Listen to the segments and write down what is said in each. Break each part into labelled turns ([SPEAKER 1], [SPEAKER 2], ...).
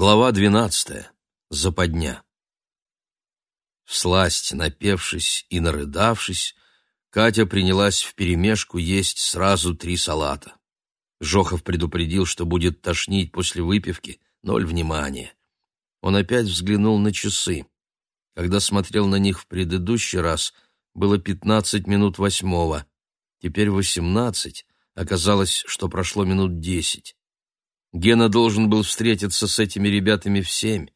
[SPEAKER 1] Глава двенадцатая. Западня. Всласть напевшись и нарыдавшись, Катя принялась вперемешку есть сразу три салата. Жохов предупредил, что будет тошнить после выпивки, ноль внимания. Он опять взглянул на часы. Когда смотрел на них в предыдущий раз, было пятнадцать минут восьмого. Теперь восемнадцать, оказалось, что прошло минут десять. Гена должен был встретиться с этими ребятами в семь.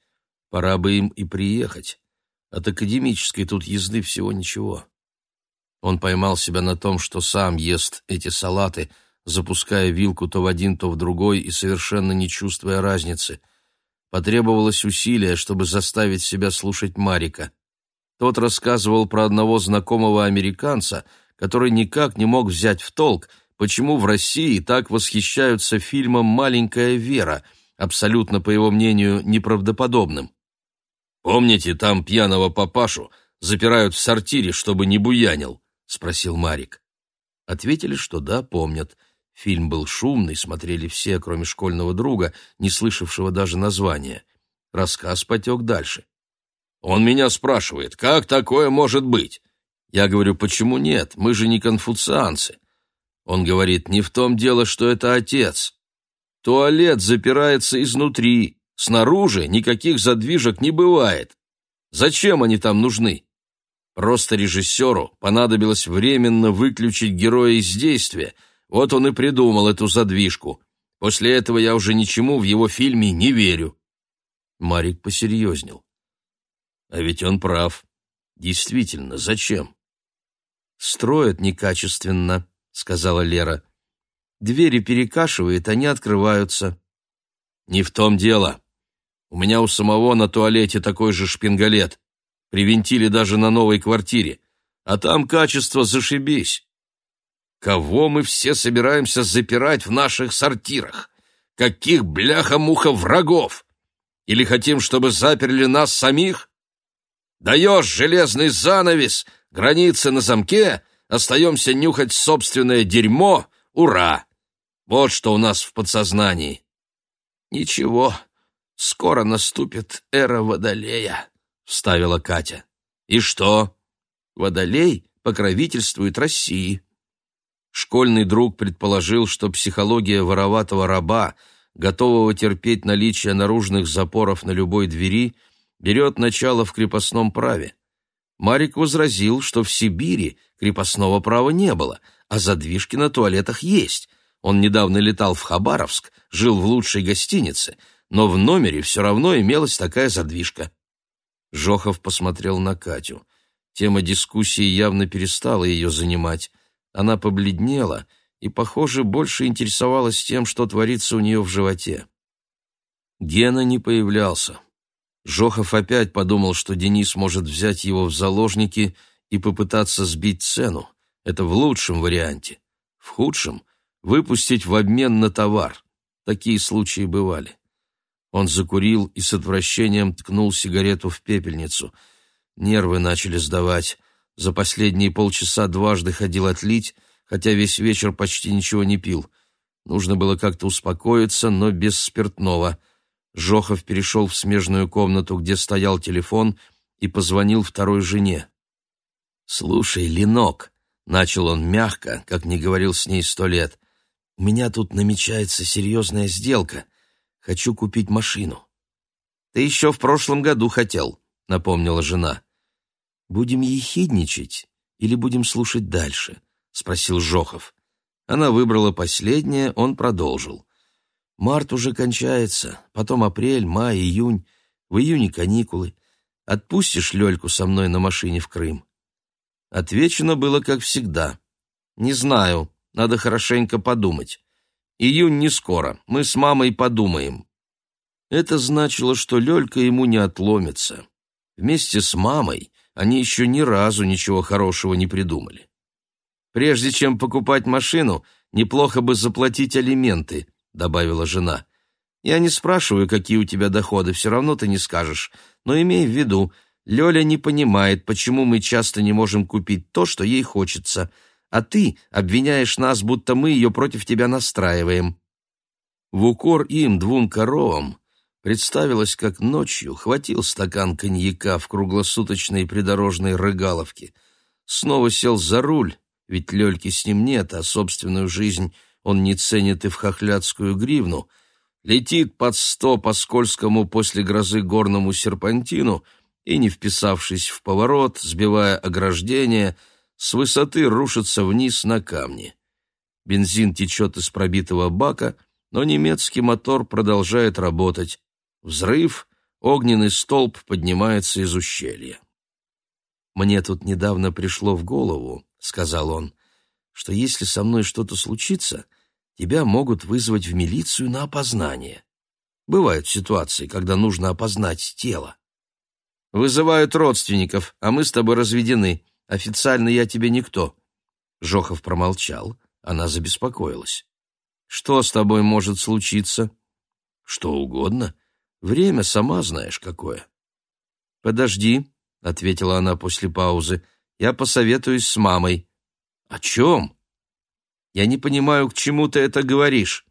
[SPEAKER 1] Пора бы им и приехать. От академической тут езды всего ничего. Он поймал себя на том, что сам ест эти салаты, запуская вилку то в один, то в другой и совершенно не чувствуя разницы. Потребовалось усилие, чтобы заставить себя слушать Марика. Тот рассказывал про одного знакомого американца, который никак не мог взять в толк — почему в России так восхищаются фильмом «Маленькая Вера», абсолютно, по его мнению, неправдоподобным. «Помните, там пьяного папашу запирают в сортире, чтобы не буянил?» — спросил Марик. Ответили, что да, помнят. Фильм был шумный, смотрели все, кроме школьного друга, не слышавшего даже названия. Рассказ потек дальше. «Он меня спрашивает, как такое может быть?» Я говорю, почему нет, мы же не конфуцианцы. Он говорит, не в том дело, что это отец. Туалет запирается изнутри, снаружи никаких задвижек не бывает. Зачем они там нужны? Просто режиссеру понадобилось временно выключить героя из действия, вот он и придумал эту задвижку. После этого я уже ничему в его фильме не верю. Марик посерьезнел. А ведь он прав. Действительно, зачем? Строят некачественно, сказала Лера. Двери перекашивает, они открываются. Не в том дело. У меня у самого на туалете такой же шпингалет. Привинтили даже на новой квартире. А там качество зашибись. Кого мы все собираемся запирать в наших сортирах? Каких бляха-муха врагов? Или хотим, чтобы заперли нас самих? Даешь железный занавес, границы на замке — остаемся нюхать собственное дерьмо, ура! Вот что у нас в подсознании. Ничего, скоро наступит эра Водолея, — вставила Катя. И что? Водолей покровительствует России. Школьный друг предположил, что психология вороватого раба, готового терпеть наличие наружных запоров на любой двери, берет начало в крепостном праве. Марик возразил, что в Сибири крепостного права не было, а задвижки на туалетах есть. Он недавно летал в Хабаровск, жил в лучшей гостинице, но в номере все равно имелась такая задвижка. Жохов посмотрел на Катю. Тема дискуссии явно перестала ее занимать. Она побледнела и, похоже, больше интересовалась тем, что творится у нее в животе. Гена не появлялся. Жохов опять подумал, что Денис может взять его в заложники и попытаться сбить цену. Это в лучшем варианте. В худшем — выпустить в обмен на товар. Такие случаи бывали. Он закурил и с отвращением ткнул сигарету в пепельницу. Нервы начали сдавать. За последние полчаса дважды ходил отлить, хотя весь вечер почти ничего не пил. Нужно было как-то успокоиться, но без спиртного — Жохов перешел в смежную комнату, где стоял телефон, и позвонил второй жене. «Слушай, Ленок», — начал он мягко, как не говорил с ней сто лет, — «у меня тут намечается серьезная сделка. Хочу купить машину». «Ты еще в прошлом году хотел», — напомнила жена. «Будем ехидничать или будем слушать дальше?» — спросил Жохов. Она выбрала последнее, он продолжил. Март уже кончается, потом апрель, май, июнь. В июне каникулы. Отпустишь Лёльку со мной на машине в Крым?» Отвечено было, как всегда. «Не знаю, надо хорошенько подумать. Июнь не скоро, мы с мамой подумаем». Это значило, что Лёлька ему не отломится. Вместе с мамой они еще ни разу ничего хорошего не придумали. Прежде чем покупать машину, неплохо бы заплатить алименты, добавила жена. Я не спрашиваю, какие у тебя доходы, все равно ты не скажешь. Но имей в виду, Лёля не понимает, почему мы часто не можем купить то, что ей хочется, а ты обвиняешь нас, будто мы ее против тебя настраиваем. В укор им, двум коровам, Представилось, как ночью хватил стакан коньяка в круглосуточной придорожной рыгаловке, снова сел за руль, ведь Лёльки с ним нет, а собственную жизнь он не ценит и в хохлядскую гривну, летит под сто по скользкому после грозы горному серпантину и, не вписавшись в поворот, сбивая ограждение, с высоты рушится вниз на камни. Бензин течет из пробитого бака, но немецкий мотор продолжает работать, Взрыв, огненный столб поднимается из ущелья. «Мне тут недавно пришло в голову», — сказал он, «что если со мной что-то случится, тебя могут вызвать в милицию на опознание. Бывают ситуации, когда нужно опознать тело. Вызывают родственников, а мы с тобой разведены. Официально я тебе никто». Жохов промолчал, она забеспокоилась. «Что с тобой может случиться?» «Что угодно. Время сама знаешь какое. Подожди, ответила она после паузы. Я посоветуюсь с мамой. О чем? Я не понимаю, к чему ты это говоришь.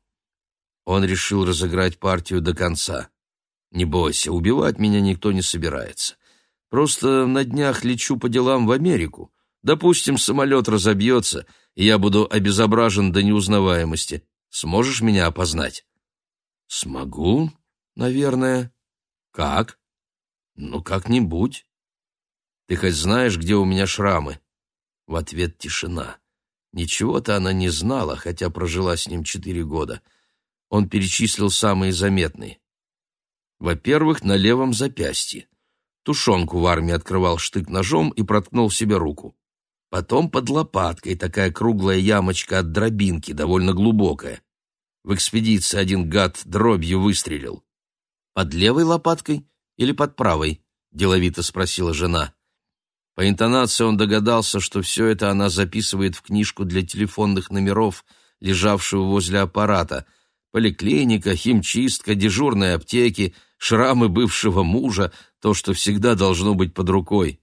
[SPEAKER 1] Он решил разыграть партию до конца. Не бойся, убивать меня никто не собирается. Просто на днях лечу по делам в Америку. Допустим, самолет разобьется, и я буду обезображен до неузнаваемости. Сможешь меня опознать? Смогу, наверное. Как? Ну, как-нибудь. Ты хоть знаешь, где у меня шрамы? В ответ тишина. Ничего-то она не знала, хотя прожила с ним четыре года. Он перечислил самые заметные. Во-первых, на левом запястье. Тушенку в армии открывал штык-ножом и проткнул себе руку. Потом под лопаткой такая круглая ямочка от дробинки, довольно глубокая. В экспедиции один гад дробью выстрелил. «Под левой лопаткой или под правой?» — деловито спросила жена. По интонации он догадался, что все это она записывает в книжку для телефонных номеров, лежавшую возле аппарата. Поликлиника, химчистка, дежурные аптеки, шрамы бывшего мужа, то, что всегда должно быть под рукой.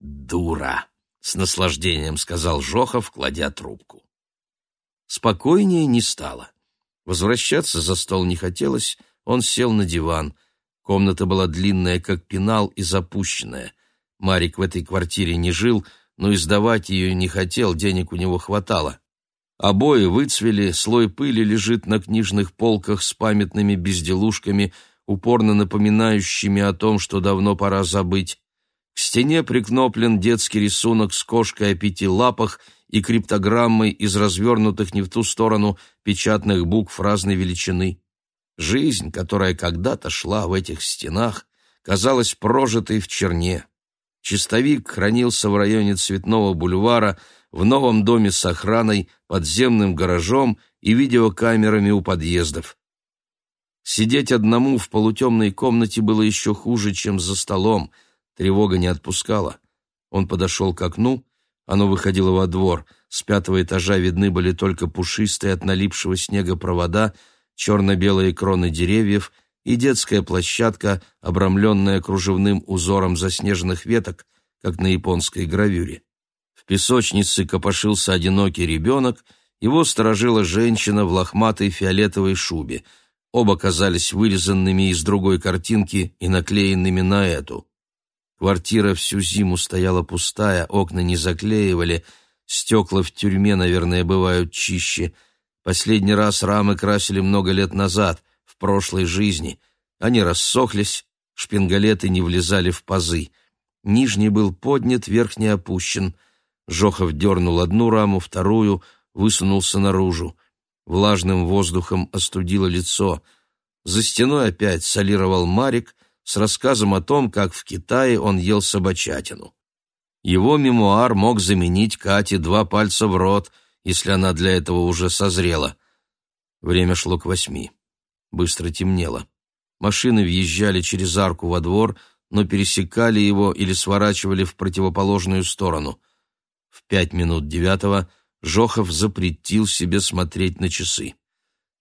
[SPEAKER 1] «Дура!» — с наслаждением сказал Жохов, кладя трубку. Спокойнее не стало. Возвращаться за стол не хотелось, он сел на диван. Комната была длинная, как пенал, и запущенная. Марик в этой квартире не жил, но издавать ее не хотел, денег у него хватало. Обои выцвели, слой пыли лежит на книжных полках с памятными безделушками, упорно напоминающими о том, что давно пора забыть. К стене прикноплен детский рисунок с кошкой о пяти лапах и криптограммой из развернутых не в ту сторону печатных букв разной величины. Жизнь, которая когда-то шла в этих стенах, казалась прожитой в черне. Чистовик хранился в районе Цветного бульвара, в новом доме с охраной, подземным гаражом и видеокамерами у подъездов. Сидеть одному в полутемной комнате было еще хуже, чем за столом. Тревога не отпускала. Он подошел к окну, оно выходило во двор. С пятого этажа видны были только пушистые от налипшего снега провода — черно-белые кроны деревьев и детская площадка, обрамленная кружевным узором заснеженных веток, как на японской гравюре. В песочнице копошился одинокий ребенок, его сторожила женщина в лохматой фиолетовой шубе. Оба казались вырезанными из другой картинки и наклеенными на эту. Квартира всю зиму стояла пустая, окна не заклеивали, стекла в тюрьме, наверное, бывают чище — Последний раз рамы красили много лет назад, прошлой жизни. Они рассохлись, шпингалеты не влезали в пазы. Нижний был поднят, верхний опущен. Жохов дернул одну раму, вторую, высунулся наружу. Влажным воздухом остудило лицо. За стеной опять солировал Марик с рассказом о том, как в Китае он ел собачатину. Его мемуар мог заменить Кате два пальца в рот — если она для этого уже созрела. Время шло к восьми. Быстро темнело. Машины въезжали через арку во двор, но пересекали его или сворачивали в противоположную сторону. В пять минут девятого Жохов запретил себе смотреть на часы.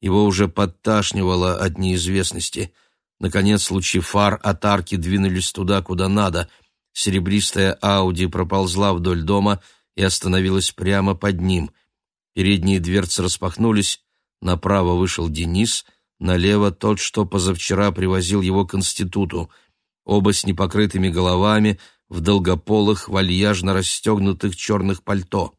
[SPEAKER 1] Его уже подташнивало от неизвестности. Наконец лучи фар от арки двинулись туда, куда надо. Серебристая Ауди проползла вдоль дома и остановилась прямо под ним. Передние дверцы распахнулись, направо вышел Денис, Налево тот, что позавчера привозил его к институту. Оба с непокрытыми головами, в долгополых, вальяжно расстегнутых черных пальто.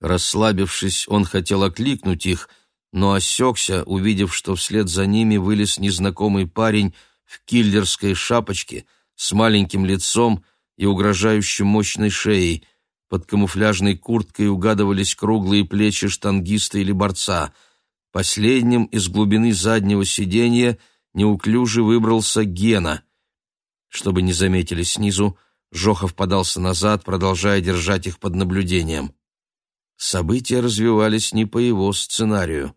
[SPEAKER 1] Расслабившись, он хотел окликнуть их, но осекся, увидев, что вслед за ними вылез незнакомый парень в киллерской шапочке с маленьким лицом и угрожающей мощной шеей. Под камуфляжной курткой угадывались круглые плечи штангиста или борца. Последним из глубины заднего сиденья неуклюже выбрался Гена. Чтобы не заметили снизу, Жохов подался назад, продолжая держать их под наблюдением. События развивались не по его сценарию.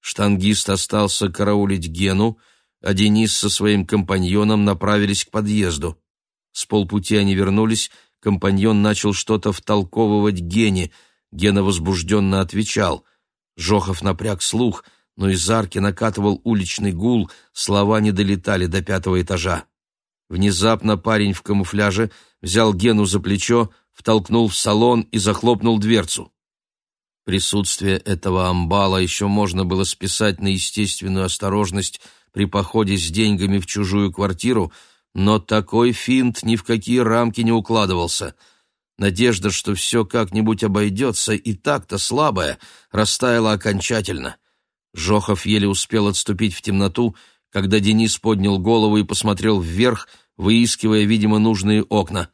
[SPEAKER 1] Штангист остался караулить Гену, а Денис со своим компаньоном направились к подъезду. С полпути они вернулись, компаньон начал что-то втолковывать Гене. Гена возбужденно отвечал. Жохов напряг слух, но из арки накатывал уличный гул, слова не долетали до пятого этажа. Внезапно парень в камуфляже взял Гену за плечо, втолкнул в салон и захлопнул дверцу. Присутствие этого амбала еще можно было списать на естественную осторожность при походе с деньгами в чужую квартиру, но такой финт ни в какие рамки не укладывался. Надежда, что все как-нибудь обойдется, и так-то слабая, растаяла окончательно. Жохов еле успел отступить в темноту, когда Денис поднял голову и посмотрел вверх, выискивая, видимо, нужные окна.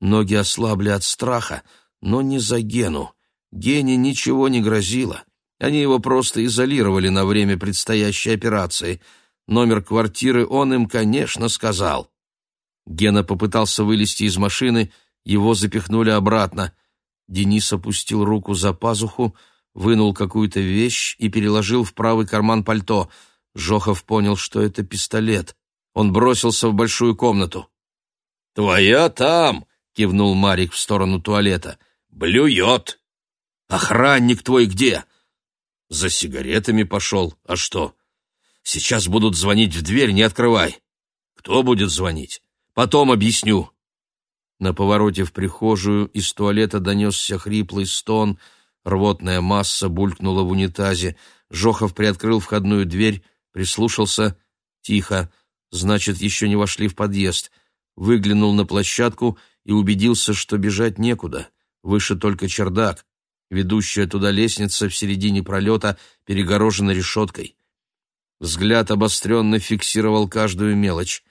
[SPEAKER 1] Ноги ослабли от страха, но не за Гену. Гене ничего не грозило. Они его просто изолировали на время предстоящей операции. Номер квартиры он им, конечно, сказал. Гена попытался вылезти из машины, его запихнули обратно. Денис опустил руку за пазуху, вынул какую-то вещь и переложил в правый карман пальто. Жохов понял, что это пистолет. Он бросился в большую комнату.
[SPEAKER 2] «Твоя там!» — кивнул Марик в сторону туалета. «Блюет!»
[SPEAKER 1] Охранник твой где?
[SPEAKER 2] За сигаретами пошел. А что? Сейчас будут звонить в дверь, не открывай. Кто будет звонить? Потом объясню.
[SPEAKER 1] На повороте в прихожую из туалета донесся хриплый стон, рвотная масса булькнула в унитазе. Жохов приоткрыл входную дверь, прислушался. Тихо. Значит, еще не вошли в подъезд. Выглянул на площадку и убедился, что бежать некуда. Выше только чердак. Ведущая туда лестница в середине пролета перегорожена решеткой. Взгляд обостренно фиксировал каждую мелочь.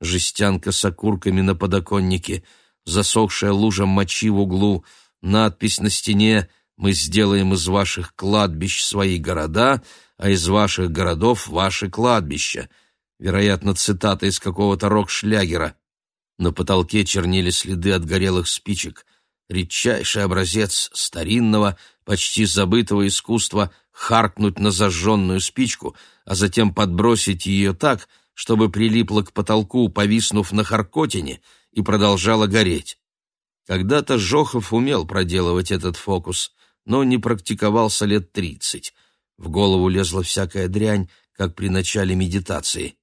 [SPEAKER 1] Жестянка с окурками на подоконнике, засохшая лужа мочи в углу, надпись на стене «Мы сделаем из ваших кладбищ свои города, а из ваших городов ваши кладбища». Вероятно, цитата из какого-то рок-шлягера. На потолке чернели следы от горелых спичек — редчайший образец старинного, почти забытого искусства харкнуть на зажженную спичку, а затем подбросить ее так, чтобы прилипла к потолку, повиснув на харкотине, и продолжала гореть. Когда-то Жохов умел проделывать этот фокус, но не практиковался лет тридцать. В голову лезла всякая дрянь, как при начале медитации.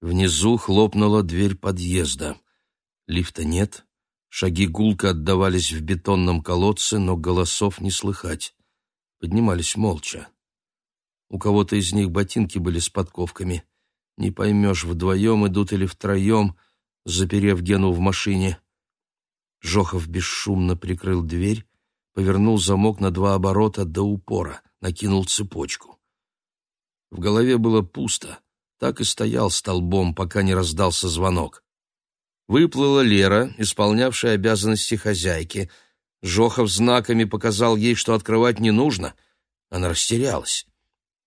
[SPEAKER 1] Внизу хлопнула дверь подъезда. Лифта нет, Шаги гулко отдавались в бетонном колодце, но голосов не слыхать. Поднимались молча. У кого-то из них ботинки были с подковками. Не поймешь, вдвоем идут или втроем, заперев Гену в машине. Жохов бесшумно прикрыл дверь, повернул замок на два оборота до упора, накинул цепочку. В голове было пусто, так и стоял столбом, пока не раздался звонок. Выплыла Лера, исполнявшая обязанности хозяйки. Жохов знаками показал ей, что открывать не нужно. Она растерялась.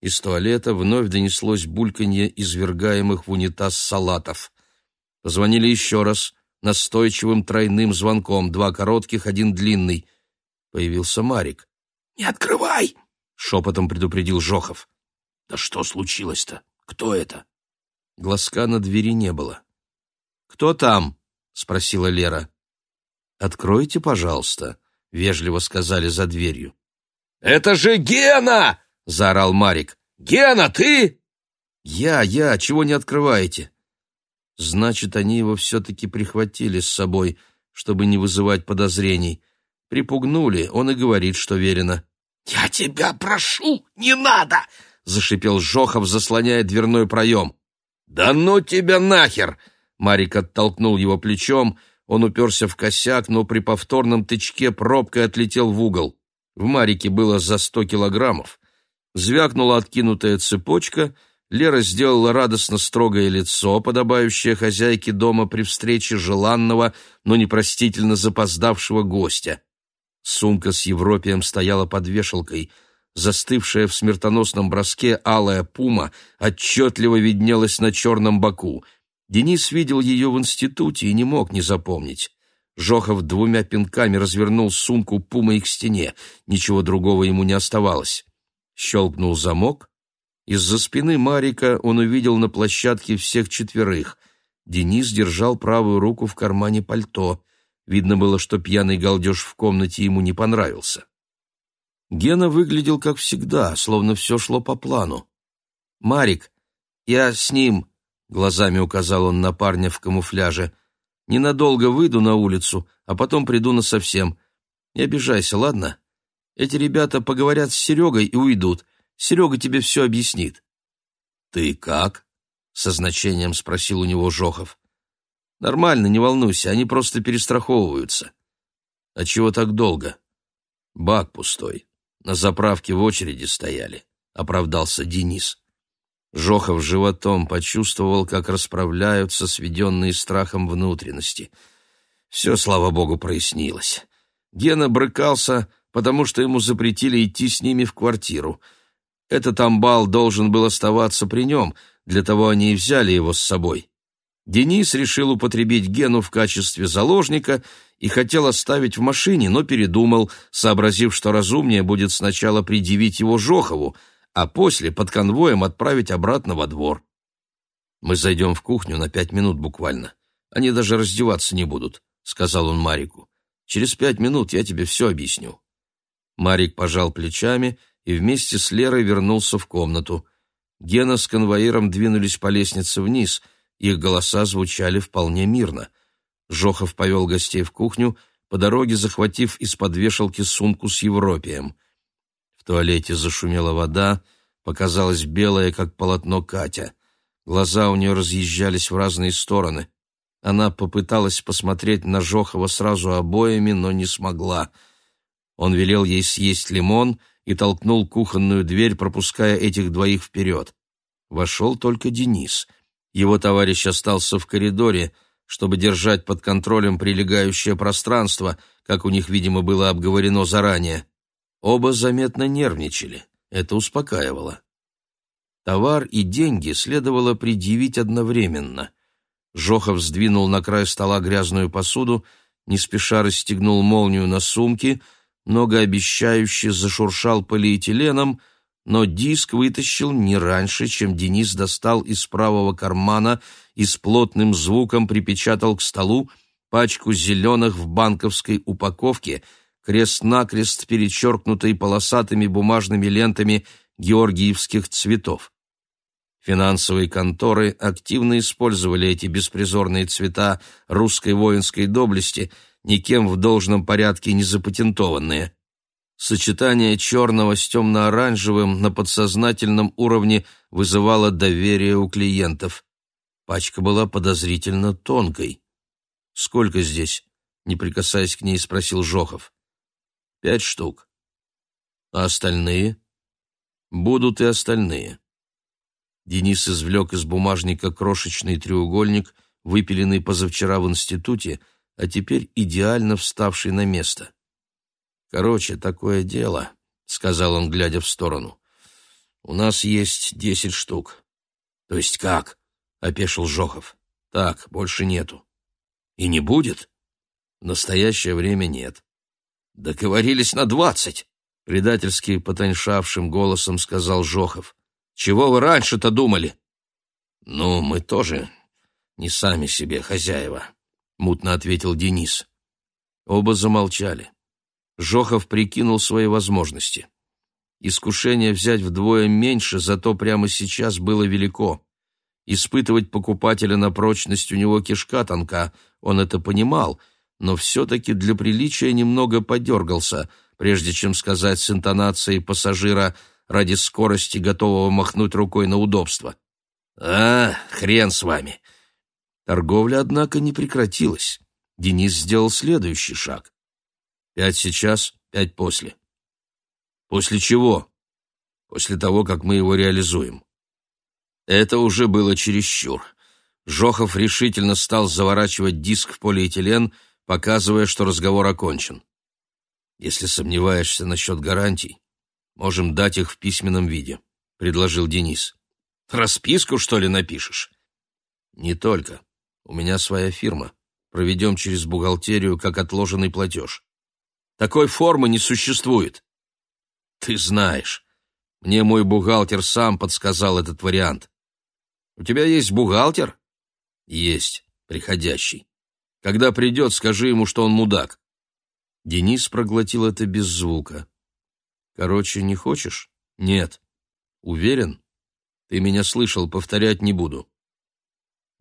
[SPEAKER 1] Из туалета вновь донеслось бульканье извергаемых в унитаз салатов. Позвонили еще раз, настойчивым тройным звонком, два коротких, один длинный. Появился Марик.
[SPEAKER 2] «Не открывай!»
[SPEAKER 1] — шепотом предупредил Жохов.
[SPEAKER 2] «Да что случилось-то? Кто это?»
[SPEAKER 1] Глазка на двери не было. «Кто там?» — спросила Лера. «Откройте, пожалуйста», — вежливо сказали за дверью.
[SPEAKER 2] «Это же Гена!» — заорал Марик. «Гена, ты?»
[SPEAKER 1] «Я, я, чего не открываете?» Значит, они его все-таки прихватили с собой, чтобы не вызывать подозрений. Припугнули, он и говорит, что верено.
[SPEAKER 2] «Я тебя прошу, не надо!»
[SPEAKER 1] —— зашипел Жохов, заслоняя дверной проем. «Да ну тебя нахер!» Марик оттолкнул его плечом, он уперся в косяк, но при повторном тычке пробкой отлетел в угол. В Марике было за сто килограммов. Звякнула откинутая цепочка, Лера сделала радостно строгое лицо, подобающее хозяйке дома при встрече желанного, но непростительно запоздавшего гостя. Сумка с Европием стояла под вешалкой. Застывшая в смертоносном броске алая пума отчетливо виднелась на черном боку. Денис видел ее в институте и не мог не запомнить. Жохов двумя пинками развернул сумку пумой к стене. Ничего другого ему не оставалось. Щелкнул замок. Из-за спины Марика он увидел на площадке всех четверых. Денис держал правую руку в кармане пальто. Видно было, что пьяный галдеж в комнате ему не понравился. Гена выглядел как всегда, словно все шло по плану. «Марик, я с ним», — глазами указал он на парня в камуфляже, — «ненадолго выйду на улицу, а потом приду насовсем. Не обижайся, ладно? Эти ребята поговорят с Серегой и уйдут. Серега тебе все объяснит».
[SPEAKER 2] «Ты как?» — со значением спросил у него Жохов.
[SPEAKER 1] Нормально, не волнуйся, они просто перестраховываются. А чего так долго? Бак пустой. На заправке в очереди стояли, оправдался Денис. Жохов животом почувствовал, как расправляются сведенные страхом внутренности. Все, слава богу, прояснилось. Гена брыкался, потому что ему запретили идти с ними в квартиру. Этот амбал должен был оставаться при нем, для того они и взяли его с собой. Денис решил употребить Гену в качестве заложника и хотел оставить в машине, но передумал, сообразив, что разумнее будет сначала предъявить его Жохову, а после под конвоем отправить обратно во двор. «Мы зайдем в кухню на пять минут буквально. Они даже раздеваться не будут», — сказал он Марику. «Через пять минут я тебе все объясню». Марик пожал плечами и вместе с Лерой вернулся в комнату. Гена с конвоиром двинулись по лестнице вниз — их голоса звучали вполне мирно. Жохов повел гостей в кухню, по дороге захватив из-под вешалки сумку с Европием. В туалете зашумела вода, показалась белая, как полотно Катя. Глаза у нее разъезжались в разные стороны. Она попыталась посмотреть на Жохова сразу обоями, но не смогла. Он велел ей съесть лимон и толкнул кухонную дверь, пропуская этих двоих вперед. Вошел только Денис — его товарищ остался в коридоре, чтобы держать под контролем прилегающее пространство, как у них, видимо, было обговорено заранее. Оба заметно нервничали. Это успокаивало. Товар и деньги следовало предъявить одновременно. Жохов сдвинул на край стола грязную посуду, не спеша расстегнул молнию на сумке, многообещающе зашуршал полиэтиленом — но диск вытащил не раньше, чем Денис достал из правого кармана и с плотным звуком припечатал к столу пачку зеленых в банковской упаковке, крест-накрест перечеркнутой полосатыми бумажными лентами георгиевских цветов. Финансовые конторы активно использовали эти беспризорные цвета русской воинской доблести, никем в должном порядке не запатентованные. Сочетание черного с темно-оранжевым на подсознательном уровне вызывало доверие у клиентов. Пачка была подозрительно тонкой. «Сколько здесь?» — не прикасаясь к ней, спросил Жохов. «Пять штук. А остальные?» «Будут и остальные». Денис извлек из бумажника крошечный треугольник, выпиленный позавчера в институте, а теперь идеально вставший на место. Короче, такое дело, сказал он, глядя в сторону. У нас есть десять штук. То есть как? опешил Жохов. Так, больше нету. И не будет? В настоящее время нет. Договорились на двадцать, предательски потоньшавшим голосом сказал Жохов. Чего вы раньше-то думали? Ну, мы тоже не сами себе хозяева, мутно ответил Денис. Оба замолчали. Жохов прикинул свои возможности. Искушение взять вдвое меньше, зато прямо сейчас было велико. Испытывать покупателя на прочность у него кишка тонка, он это понимал, но все-таки для приличия немного подергался, прежде чем сказать с интонацией пассажира ради скорости готового махнуть рукой на удобство. «А, хрен с вами!» Торговля, однако, не прекратилась. Денис сделал следующий шаг. «Пять сейчас, пять после». «После чего?» «После того, как мы его реализуем». Это уже было чересчур. Жохов решительно стал заворачивать диск в полиэтилен, показывая, что разговор окончен. «Если сомневаешься насчет гарантий, можем дать их в письменном виде», — предложил Денис. «Расписку, что ли, напишешь?» «Не только. У меня своя фирма. Проведем через бухгалтерию, как отложенный платеж. Такой формы не существует». «Ты знаешь. Мне мой бухгалтер сам подсказал этот вариант. У тебя есть бухгалтер?» «Есть, приходящий. Когда придет, скажи ему, что он мудак». Денис проглотил это без звука. «Короче, не хочешь?» «Нет». «Уверен?» «Ты меня слышал, повторять не буду».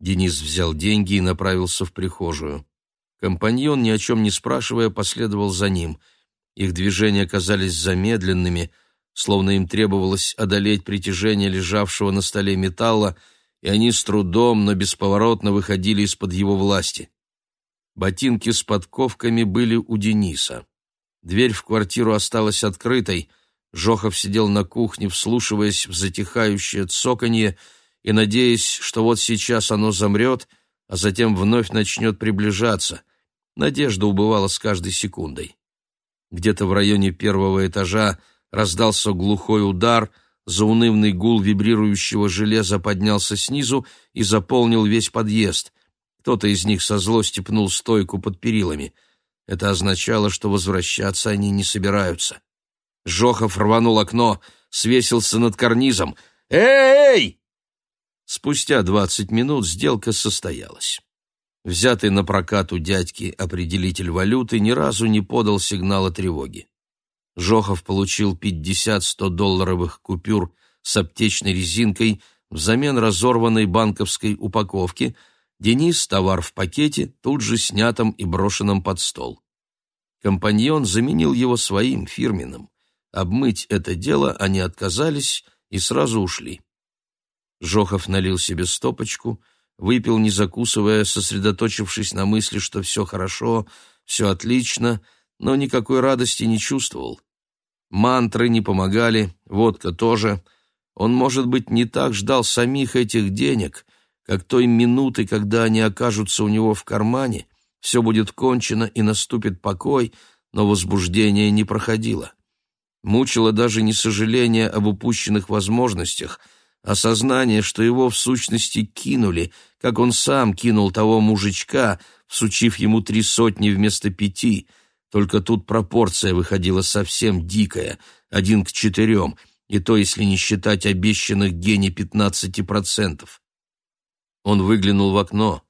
[SPEAKER 1] Денис взял деньги и направился в прихожую. Компаньон, ни о чем не спрашивая, последовал за ним. Их движения казались замедленными, словно им требовалось одолеть притяжение лежавшего на столе металла, и они с трудом, но бесповоротно выходили из-под его власти. Ботинки с подковками были у Дениса. Дверь в квартиру осталась открытой. Жохов сидел на кухне, вслушиваясь в затихающее цоканье и надеясь, что вот сейчас оно замрет, а затем вновь начнет приближаться. Надежда убывала с каждой секундой. Где-то в районе первого этажа раздался глухой удар — Заунывный гул вибрирующего железа поднялся снизу и заполнил весь подъезд. Кто-то из них со злости пнул стойку под перилами. Это означало, что возвращаться они не собираются. Жохов рванул окно, свесился над карнизом. «Эй!» Спустя двадцать минут сделка состоялась. Взятый на прокат у дядьки определитель валюты ни разу не подал сигнала тревоги. Жохов получил 50-100 долларовых купюр с аптечной резинкой взамен разорванной банковской упаковки, Денис товар в пакете, тут же снятом и брошенном под стол. Компаньон заменил его своим, фирменным. Обмыть это дело они отказались и сразу ушли. Жохов налил себе стопочку, выпил, не закусывая, сосредоточившись на мысли, что все хорошо, все отлично — но никакой радости не чувствовал. Мантры не помогали, водка тоже. Он, может быть, не так ждал самих этих денег, как той минуты, когда они окажутся у него в кармане, все будет кончено и наступит покой, но возбуждение не проходило. Мучило даже не сожаление об упущенных возможностях, а сознание, что его в сущности кинули, как он сам кинул того мужичка, всучив ему три сотни вместо пяти — только тут пропорция выходила совсем дикая, один к четырем, и то, если не считать обещанных Гене пятнадцати процентов. Он выглянул в окно.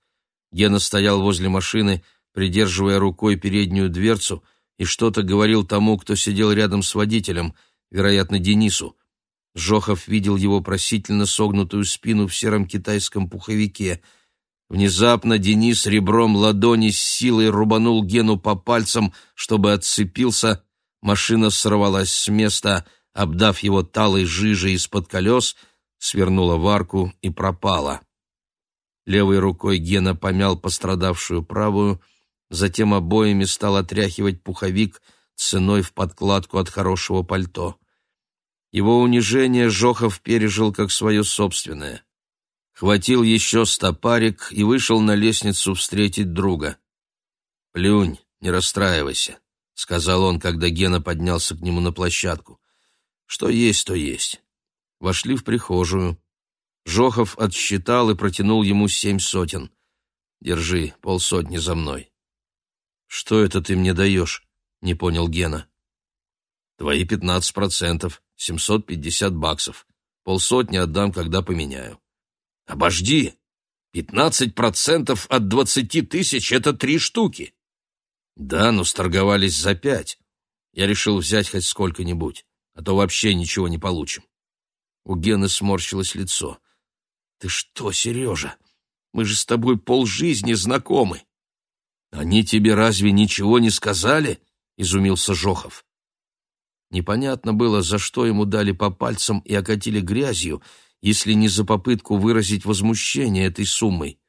[SPEAKER 1] Гена стоял возле машины, придерживая рукой переднюю дверцу, и что-то говорил тому, кто сидел рядом с водителем, вероятно, Денису. Жохов видел его просительно согнутую спину в сером китайском пуховике — Внезапно Денис ребром ладони с силой рубанул Гену по пальцам, чтобы отцепился. Машина сорвалась с места, обдав его талой жижей из-под колес, свернула в арку и пропала. Левой рукой Гена помял пострадавшую правую, затем обоими стал отряхивать пуховик ценой в подкладку от хорошего пальто. Его унижение Жохов пережил как свое собственное хватил еще стопарик и вышел на лестницу встретить друга. «Плюнь, не расстраивайся», — сказал он, когда Гена поднялся к нему на площадку. «Что есть, то есть». Вошли в прихожую. Жохов отсчитал и протянул ему семь сотен. «Держи, полсотни за мной». «Что это ты мне даешь?» — не понял Гена. «Твои пятнадцать процентов, семьсот пятьдесят баксов. Полсотни отдам, когда поменяю». Обожди, пятнадцать процентов от двадцати тысяч — это три штуки. Да, но сторговались за пять. Я решил взять хоть сколько-нибудь, а то вообще ничего не получим. У Гены сморщилось лицо. Ты что, Сережа? Мы же с тобой полжизни знакомы. Они тебе разве ничего не сказали? Изумился Жохов. Непонятно было, за что ему дали по пальцам и окатили грязью, если не за попытку выразить возмущение этой суммой.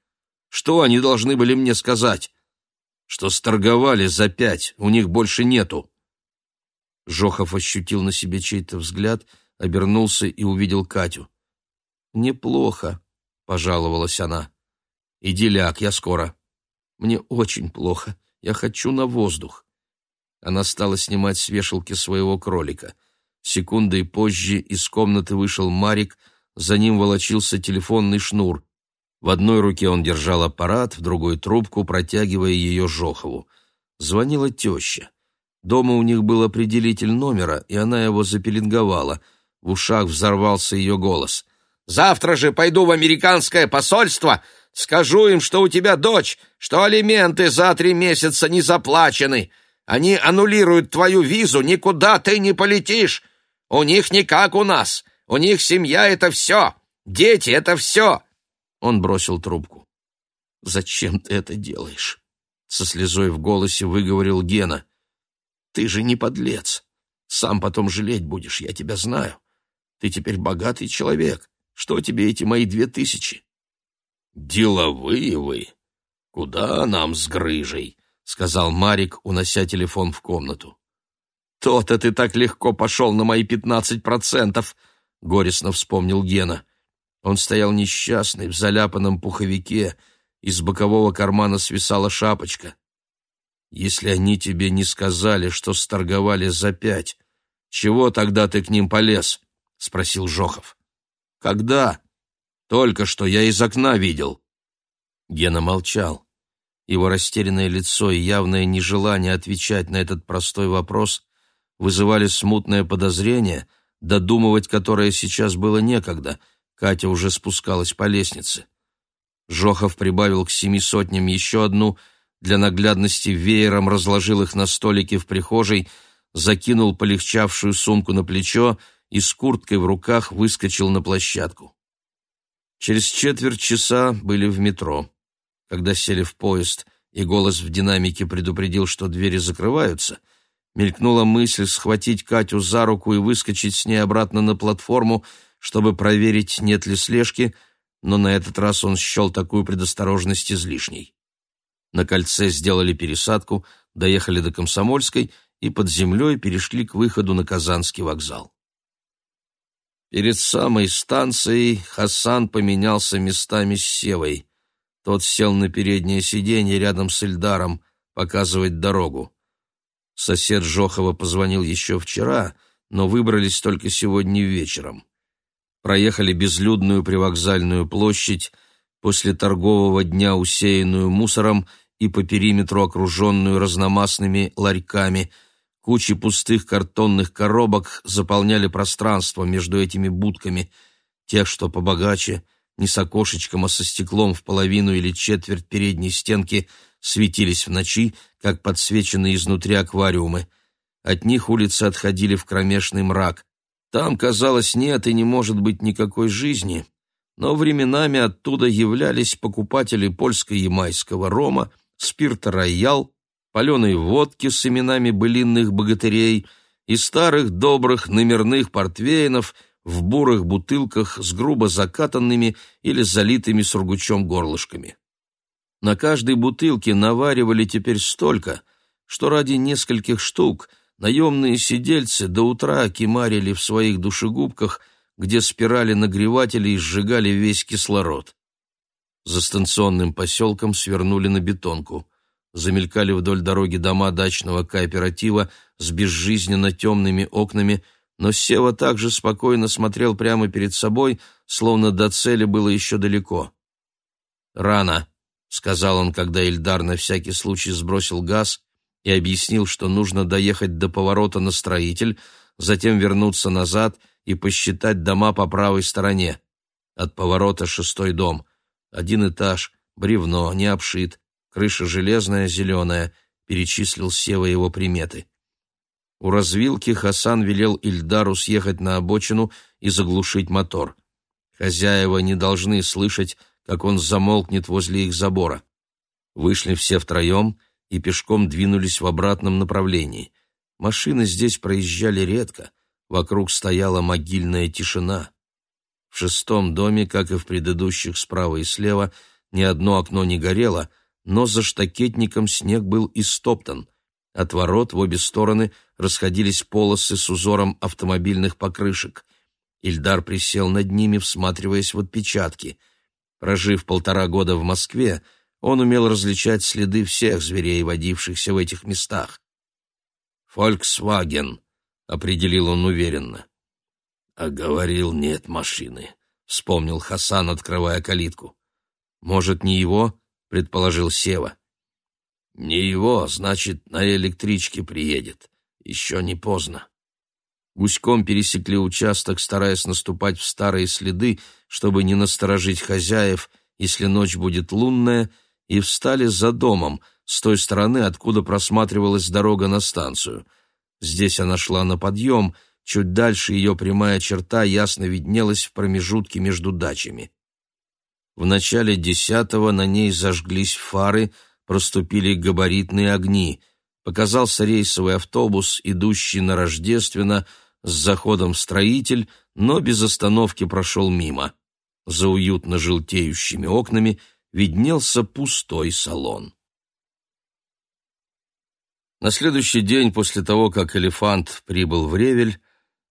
[SPEAKER 1] Что они должны были мне сказать? Что сторговали за пять, у них больше нету. Жохов ощутил на себе чей-то взгляд, обернулся и увидел Катю. «Неплохо», — пожаловалась она. «Иди ляг, я скоро». «Мне очень плохо. Я хочу на воздух». Она стала снимать с вешалки своего кролика. Секундой позже из комнаты вышел Марик, за ним волочился телефонный шнур. В одной руке он держал аппарат, в другой — трубку, протягивая ее Жохову. Звонила теща. Дома у них был определитель номера, и она его запеленговала. В ушах взорвался ее голос. «Завтра же пойду в американское посольство, скажу им, что у тебя дочь, что алименты за три месяца не заплачены. Они аннулируют твою визу, никуда ты не полетишь. У них не как у нас. У них семья — это все. Дети — это все. Он бросил трубку. «Зачем ты это делаешь?» Со слезой в голосе выговорил Гена. «Ты же не подлец. Сам потом жалеть будешь, я тебя знаю. Ты теперь богатый человек. Что тебе эти мои две тысячи?»
[SPEAKER 2] «Деловые вы. Куда нам с грыжей?» — сказал Марик, унося телефон в комнату.
[SPEAKER 1] «То-то ты так легко пошел на мои пятнадцать процентов», — горестно вспомнил Гена. Он стоял несчастный, в заляпанном пуховике, из бокового кармана свисала шапочка. «Если они тебе не сказали, что сторговали за пять, чего тогда ты к ним полез?» — спросил Жохов. «Когда?» «Только что я из окна видел». Гена молчал. Его растерянное лицо и явное нежелание отвечать на этот простой вопрос вызывали смутное подозрение, додумывать которое сейчас было некогда — Катя уже спускалась по лестнице. Жохов прибавил к семи сотням еще одну, для наглядности веером разложил их на столике в прихожей, закинул полегчавшую сумку на плечо и с курткой в руках выскочил на площадку. Через четверть часа были в метро. Когда сели в поезд, и голос в динамике предупредил, что двери закрываются, мелькнула мысль схватить Катю за руку и выскочить с ней обратно на платформу, чтобы проверить, нет ли слежки, но на этот раз он счел такую предосторожность излишней. На кольце сделали пересадку, доехали до Комсомольской и под землей перешли к выходу на Казанский вокзал. Перед самой станцией Хасан поменялся местами с Севой. Тот сел на переднее сиденье рядом с Эльдаром, показывать дорогу. Сосед Жохова позвонил еще вчера, но выбрались только сегодня вечером проехали безлюдную привокзальную площадь, после торгового дня усеянную мусором и по периметру окруженную разномастными ларьками. Кучи пустых картонных коробок заполняли пространство между этими будками, тех, что побогаче, не с окошечком, а со стеклом в половину или четверть передней стенки, светились в ночи, как подсвеченные изнутри аквариумы. От них улицы отходили в кромешный мрак. Там, казалось, нет и не может быть никакой жизни, но временами оттуда являлись покупатели польско-ямайского рома, спирта «Роял», паленой водки с именами былинных богатырей и старых добрых номерных портвейнов в бурых бутылках с грубо закатанными или залитыми сургучом горлышками. На каждой бутылке наваривали теперь столько, что ради нескольких штук – Наемные сидельцы до утра кимарили в своих душегубках, где спирали нагревателей сжигали весь кислород. За станционным поселком свернули на бетонку. Замелькали вдоль дороги дома дачного кооператива с безжизненно темными окнами, но Сева также спокойно смотрел прямо перед собой, словно до цели было еще далеко. «Рано», — сказал он, когда Ильдар на всякий случай сбросил газ и объяснил, что нужно доехать до поворота на строитель, затем вернуться назад и посчитать дома по правой стороне. От поворота шестой дом. Один этаж, бревно, не обшит, крыша железная, зеленая, перечислил Сева его приметы. У развилки Хасан велел Ильдару съехать на обочину и заглушить мотор. Хозяева не должны слышать, как он замолкнет возле их забора. Вышли все втроем — и пешком двинулись в обратном направлении. Машины здесь проезжали редко, вокруг стояла могильная тишина. В шестом доме, как и в предыдущих справа и слева, ни одно окно не горело, но за штакетником снег был истоптан. От ворот в обе стороны расходились полосы с узором автомобильных покрышек. Ильдар присел над ними, всматриваясь в отпечатки. Прожив полтора года в Москве, он умел различать следы всех зверей, водившихся в этих местах. «Фольксваген», — определил он уверенно. «А говорил, нет машины», — вспомнил Хасан, открывая калитку. «Может, не его?» — предположил Сева. «Не его, значит, на электричке приедет. Еще не поздно». Гуськом пересекли участок, стараясь наступать в старые следы, чтобы не насторожить хозяев, если ночь будет лунная, и встали за домом, с той стороны, откуда просматривалась дорога на станцию. Здесь она шла на подъем, чуть дальше ее прямая черта ясно виднелась в промежутке между дачами. В начале десятого на ней зажглись фары, проступили габаритные огни. Показался рейсовый автобус, идущий на Рождественно, с заходом в строитель, но без остановки прошел мимо. За уютно желтеющими окнами виднелся пустой салон. На следующий день после того, как «Элефант» прибыл в Ревель,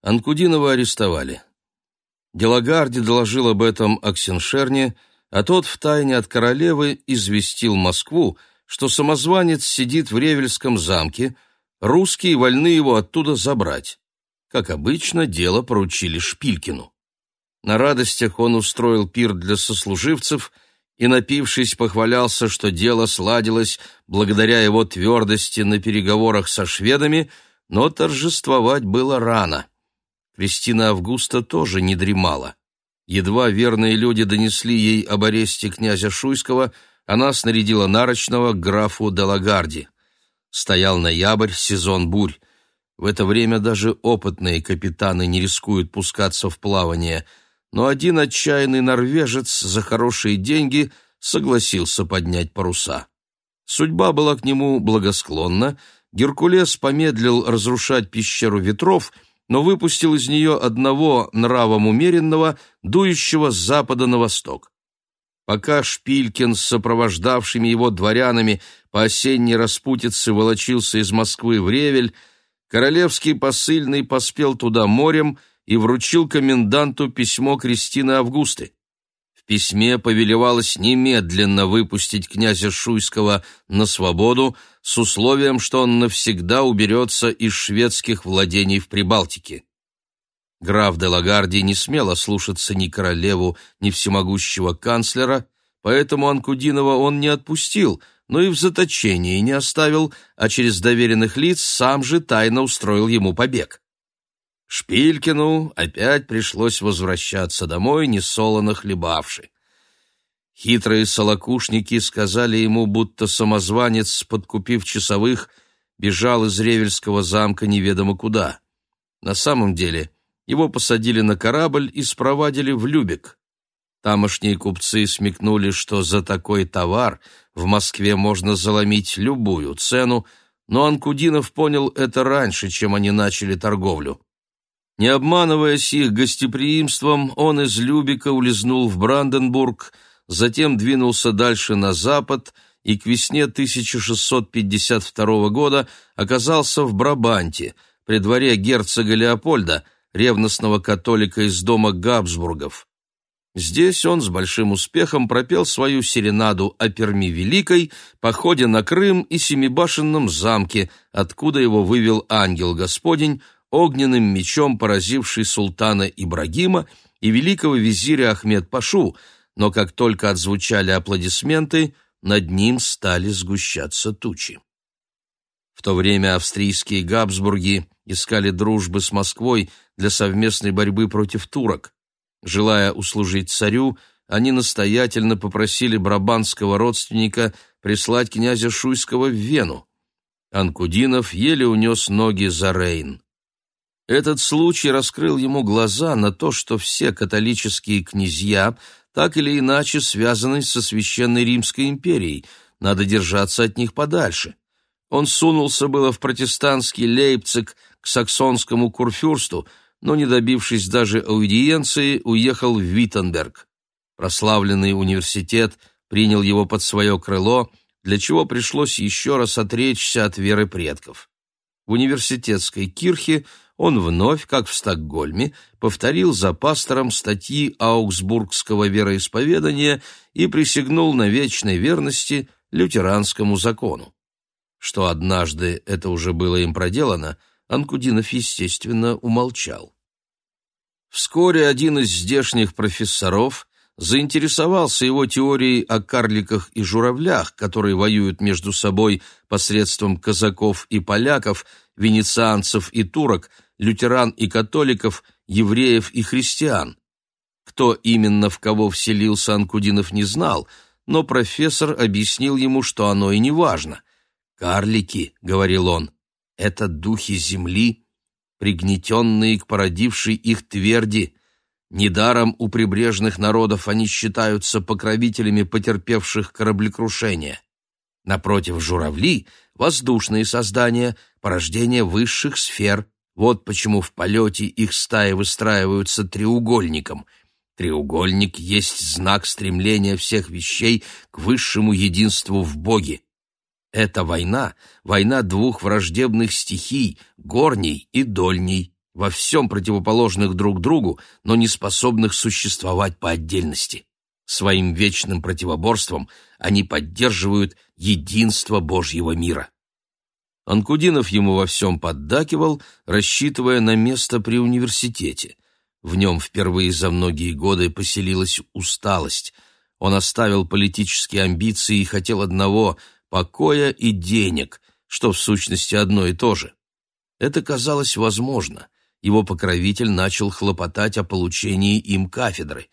[SPEAKER 1] Анкудинова арестовали. Делагарди доложил об этом Аксеншерне, а тот втайне от королевы известил Москву, что самозванец сидит в Ревельском замке, русские вольны его оттуда забрать. Как обычно, дело поручили Шпилькину. На радостях он устроил пир для сослуживцев и, напившись, похвалялся, что дело сладилось благодаря его твердости на переговорах со шведами, но торжествовать было рано. Кристина Августа тоже не дремала. Едва верные люди донесли ей об аресте князя Шуйского, она снарядила нарочного графу Делагарди. Стоял ноябрь, сезон бурь. В это время даже опытные капитаны не рискуют пускаться в плавание, но один отчаянный норвежец за хорошие деньги согласился поднять паруса. Судьба была к нему благосклонна, Геркулес помедлил разрушать пещеру ветров, но выпустил из нее одного нравом умеренного, дующего с запада на восток. Пока Шпилькин с сопровождавшими его дворянами по осенней распутице волочился из Москвы в Ревель, королевский посыльный поспел туда морем и вручил коменданту письмо Кристины Августы. В письме повелевалось немедленно выпустить князя Шуйского на свободу с условием, что он навсегда уберется из шведских владений в Прибалтике. Граф де Лагарди не смел слушаться ни королеву, ни всемогущего канцлера, поэтому Анкудинова он не отпустил, но и в заточении не оставил, а через доверенных лиц сам же тайно устроил ему побег. Шпилькину опять пришлось возвращаться домой, несолоно хлебавши. Хитрые солокушники сказали ему, будто самозванец, подкупив часовых, бежал из Ревельского замка неведомо куда. На самом деле его посадили на корабль и спровадили в Любек. Тамошние купцы смекнули, что за такой товар в Москве можно заломить любую цену, но Анкудинов понял это раньше, чем они начали торговлю. Не обманываясь их гостеприимством, он из Любика улизнул в Бранденбург, затем двинулся дальше на запад и к весне 1652 года оказался в Брабанте, при дворе герцога Леопольда, ревностного католика из дома Габсбургов. Здесь он с большим успехом пропел свою серенаду о Перми Великой, походе на Крым и Семибашенном замке, откуда его вывел ангел Господень, огненным мечом поразивший султана Ибрагима и великого визиря Ахмед-Пашу, но как только отзвучали аплодисменты, над ним стали сгущаться тучи. В то время австрийские Габсбурги искали дружбы с Москвой для совместной борьбы против турок. Желая услужить царю, они настоятельно попросили брабанского родственника прислать князя Шуйского в Вену. Анкудинов еле унес ноги за Рейн. Этот случай раскрыл ему глаза на то, что все католические князья так или иначе связаны со Священной Римской империей, надо держаться от них подальше. Он сунулся было в протестантский Лейпциг к саксонскому курфюрсту, но, не добившись даже аудиенции, уехал в Виттенберг. Прославленный университет принял его под свое крыло, для чего пришлось еще раз отречься от веры предков. В университетской кирхе он вновь, как в Стокгольме, повторил за пастором статьи аугсбургского вероисповедания и присягнул на вечной верности лютеранскому закону. Что однажды это уже было им проделано, Анкудинов, естественно, умолчал. Вскоре один из здешних профессоров заинтересовался его теорией о карликах и журавлях, которые воюют между собой посредством казаков и поляков, венецианцев и турок, лютеран и католиков, евреев и христиан. Кто именно в кого вселился Анкудинов не знал, но профессор объяснил ему, что оно и не важно. «Карлики», — говорил он, — «это духи земли, пригнетенные к породившей их тверди, Недаром у прибрежных народов они считаются покровителями потерпевших кораблекрушение. Напротив, журавли — воздушные создания, порождение высших сфер. Вот почему в полете их стаи выстраиваются треугольником. Треугольник есть знак стремления всех вещей к высшему единству в Боге. Это война, война двух враждебных стихий, горней и дольней во всем противоположных друг другу, но не способных существовать по отдельности. Своим вечным противоборством они поддерживают единство Божьего мира. Анкудинов ему во всем поддакивал, рассчитывая на место при университете. В нем впервые за многие годы поселилась усталость. Он оставил политические амбиции и хотел одного — покоя и денег, что в сущности одно и то же. Это казалось возможно его покровитель начал хлопотать о получении им кафедры.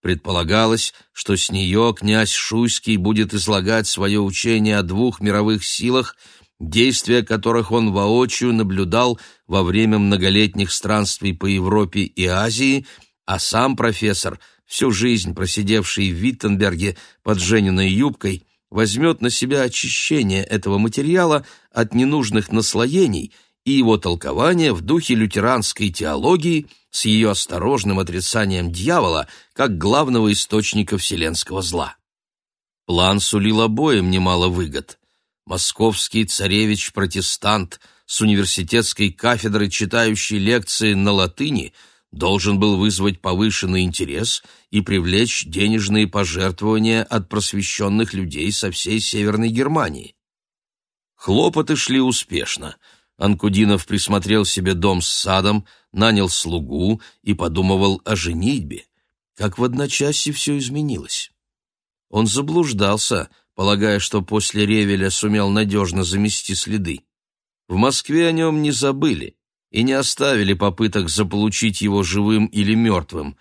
[SPEAKER 1] Предполагалось, что с нее князь Шуйский будет излагать свое учение о двух мировых силах, действия которых он воочию наблюдал во время многолетних странствий по Европе и Азии, а сам профессор, всю жизнь просидевший в Виттенберге под Жениной юбкой, возьмет на себя очищение этого материала от ненужных наслоений – и его толкование в духе лютеранской теологии с ее осторожным отрицанием дьявола как главного источника вселенского зла. План сулил обоим немало выгод. Московский царевич-протестант с университетской кафедры, читающий лекции на латыни, должен был вызвать повышенный интерес и привлечь денежные пожертвования от просвещенных людей со всей Северной Германии. Хлопоты шли успешно – Анкудинов присмотрел себе дом с садом, нанял слугу и подумывал о женитьбе. Как в одночасье все изменилось. Он заблуждался, полагая, что после Ревеля сумел надежно замести следы. В Москве о нем не забыли и не оставили попыток заполучить его живым или мертвым.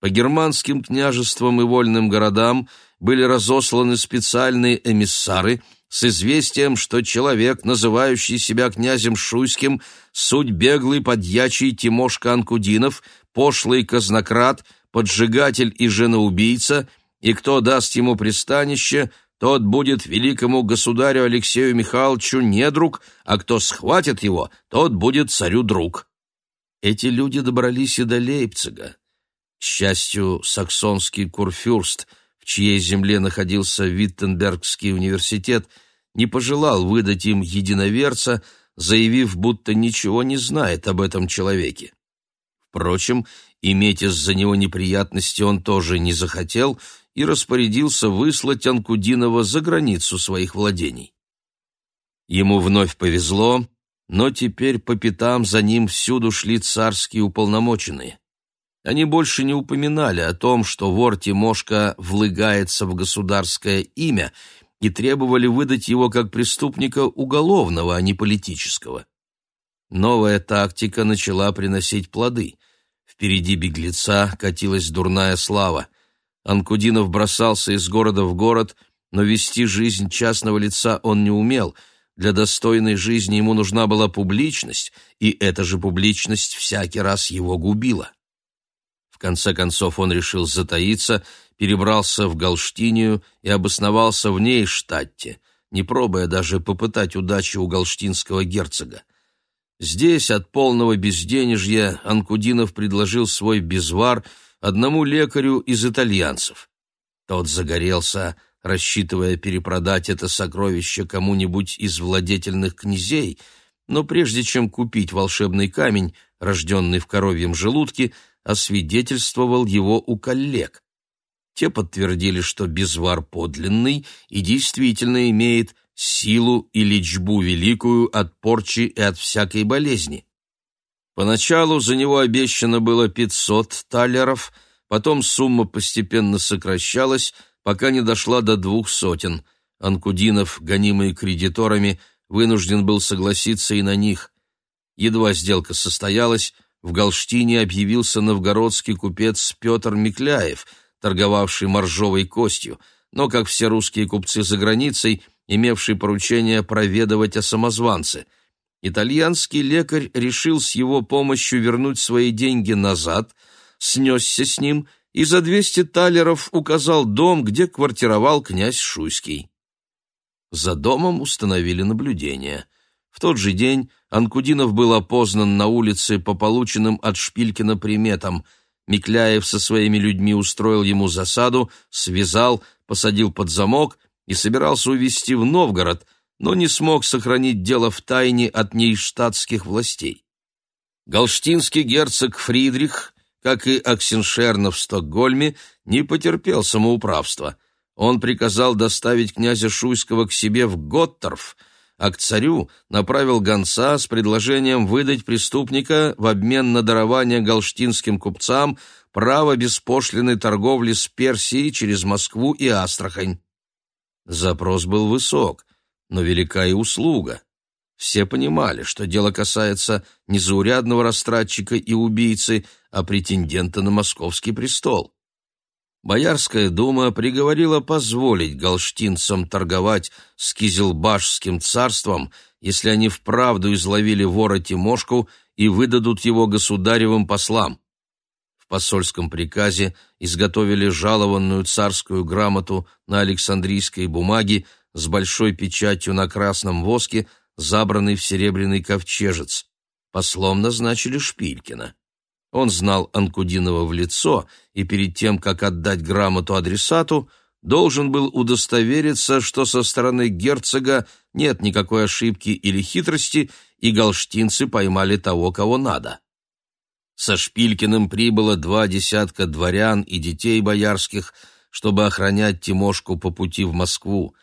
[SPEAKER 1] По германским княжествам и вольным городам были разосланы специальные эмиссары – с известием, что человек, называющий себя князем Шуйским, суть беглый подьячий Тимошка Анкудинов, пошлый казнократ, поджигатель и женоубийца, и кто даст ему пристанище, тот будет великому государю Алексею Михайловичу не друг, а кто схватит его, тот будет царю друг. Эти люди добрались и до Лейпцига. К счастью, саксонский курфюрст — чьей земле находился Виттенбергский университет, не пожелал выдать им единоверца, заявив, будто ничего не знает об этом человеке. Впрочем, иметь из-за него неприятности он тоже не захотел и распорядился выслать Анкудинова за границу своих владений. Ему вновь повезло, но теперь по пятам за ним всюду шли царские уполномоченные. Они больше не упоминали о том, что вор Тимошка влыгается в государское имя, и требовали выдать его как преступника уголовного, а не политического. Новая тактика начала приносить плоды. Впереди беглеца катилась дурная слава. Анкудинов бросался из города в город, но вести жизнь частного лица он не умел. Для достойной жизни ему нужна была публичность, и эта же публичность всякий раз его губила. В конце концов он решил затаиться, перебрался в Галштинию и обосновался в ней штатте. не пробуя даже попытать удачи у галштинского герцога. Здесь от полного безденежья Анкудинов предложил свой безвар одному лекарю из итальянцев. Тот загорелся, рассчитывая перепродать это сокровище кому-нибудь из владетельных князей, но прежде чем купить волшебный камень, рожденный в коровьем желудке, освидетельствовал его у коллег. Те подтвердили, что безвар подлинный и действительно имеет силу и лечбу великую от порчи и от всякой болезни. Поначалу за него обещано было 500 талеров, потом сумма постепенно сокращалась, пока не дошла до двух сотен. Анкудинов, гонимый кредиторами, вынужден был согласиться и на них. Едва сделка состоялась, в Галштине объявился новгородский купец Петр Микляев, торговавший моржовой костью, но, как все русские купцы за границей, имевший поручение проведывать о самозванце. Итальянский лекарь решил с его помощью вернуть свои деньги назад, снесся с ним и за двести талеров указал дом, где квартировал князь Шуйский. За домом установили наблюдение. В тот же день Анкудинов был опознан на улице по полученным от Шпилькина приметам. Микляев со своими людьми устроил ему засаду, связал, посадил под замок и собирался увезти в Новгород, но не смог сохранить дело в тайне от нейштадтских властей. Галштинский герцог Фридрих, как и Аксеншернов в Стокгольме, не потерпел самоуправства. Он приказал доставить князя Шуйского к себе в Готторф, а к царю направил гонца с предложением выдать преступника в обмен на дарование галштинским купцам право беспошлиной торговли с Персией через Москву и Астрахань. Запрос был высок, но велика и услуга. Все понимали, что дело касается не заурядного растратчика и убийцы, а претендента на московский престол. Боярская дума приговорила позволить галштинцам торговать с Кизелбашским царством, если они вправду изловили вора Тимошку и выдадут его государевым послам. В посольском приказе изготовили жалованную царскую грамоту на Александрийской бумаге с большой печатью на красном воске, забранный в серебряный ковчежец. Послом назначили Шпилькина. Он знал Анкудинова в лицо и перед тем, как отдать грамоту адресату, должен был удостовериться, что со стороны герцога нет никакой ошибки или хитрости, и галштинцы поймали того, кого надо. Со Шпилькиным прибыло два десятка дворян и детей боярских, чтобы охранять Тимошку по пути в Москву.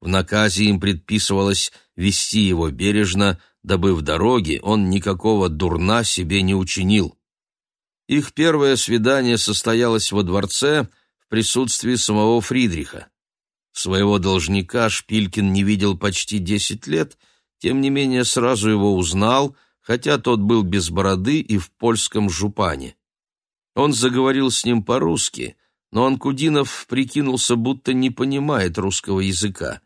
[SPEAKER 1] В наказе им предписывалось вести его бережно, дабы в дороге он никакого дурна себе не учинил. Их первое свидание состоялось во дворце в присутствии самого Фридриха. Своего должника Шпилькин не видел почти десять лет, тем не менее сразу его узнал — хотя тот был без бороды и в польском жупане. Он заговорил с ним по-русски, но Анкудинов прикинулся, будто не понимает русского языка.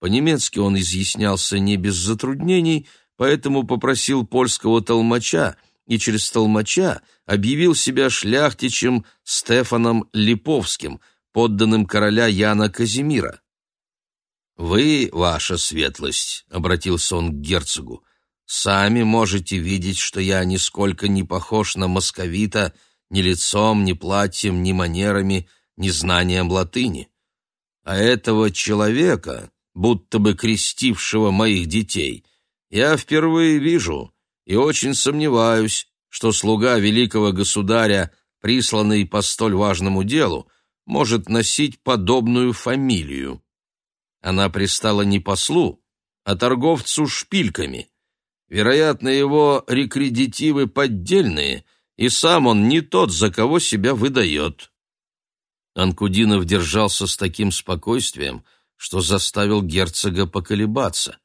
[SPEAKER 1] По-немецки он изъяснялся не без затруднений, поэтому попросил польского толмача и через толмача объявил себя шляхтичем Стефаном Липовским, подданным короля Яна Казимира. «Вы, ваша светлость», — обратился он к герцогу, Сами можете видеть, что я нисколько не похож на московита ни лицом, ни платьем, ни манерами, ни знанием латыни. А этого человека, будто бы крестившего моих детей, я впервые вижу и очень сомневаюсь, что слуга великого государя, присланный по столь важному делу, может носить подобную фамилию. Она пристала не послу, а торговцу шпильками — Вероятно, его рекредитивы поддельные, и сам он не тот, за кого себя выдает. Анкудинов держался с таким спокойствием, что заставил герцога поколебаться.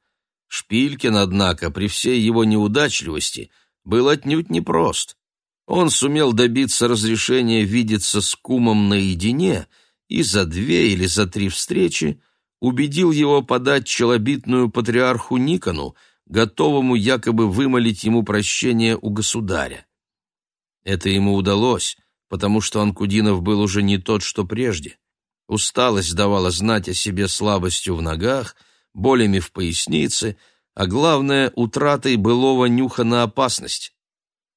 [SPEAKER 1] Шпилькин, однако, при всей его неудачливости, был отнюдь непрост. Он сумел добиться разрешения видеться с кумом наедине и за две или за три встречи убедил его подать челобитную патриарху Никону, готовому якобы вымолить ему прощение у государя. Это ему удалось, потому что Анкудинов был уже не тот, что прежде. Усталость давала знать о себе слабостью в ногах, болями в пояснице, а главное, утратой былого нюха на опасность.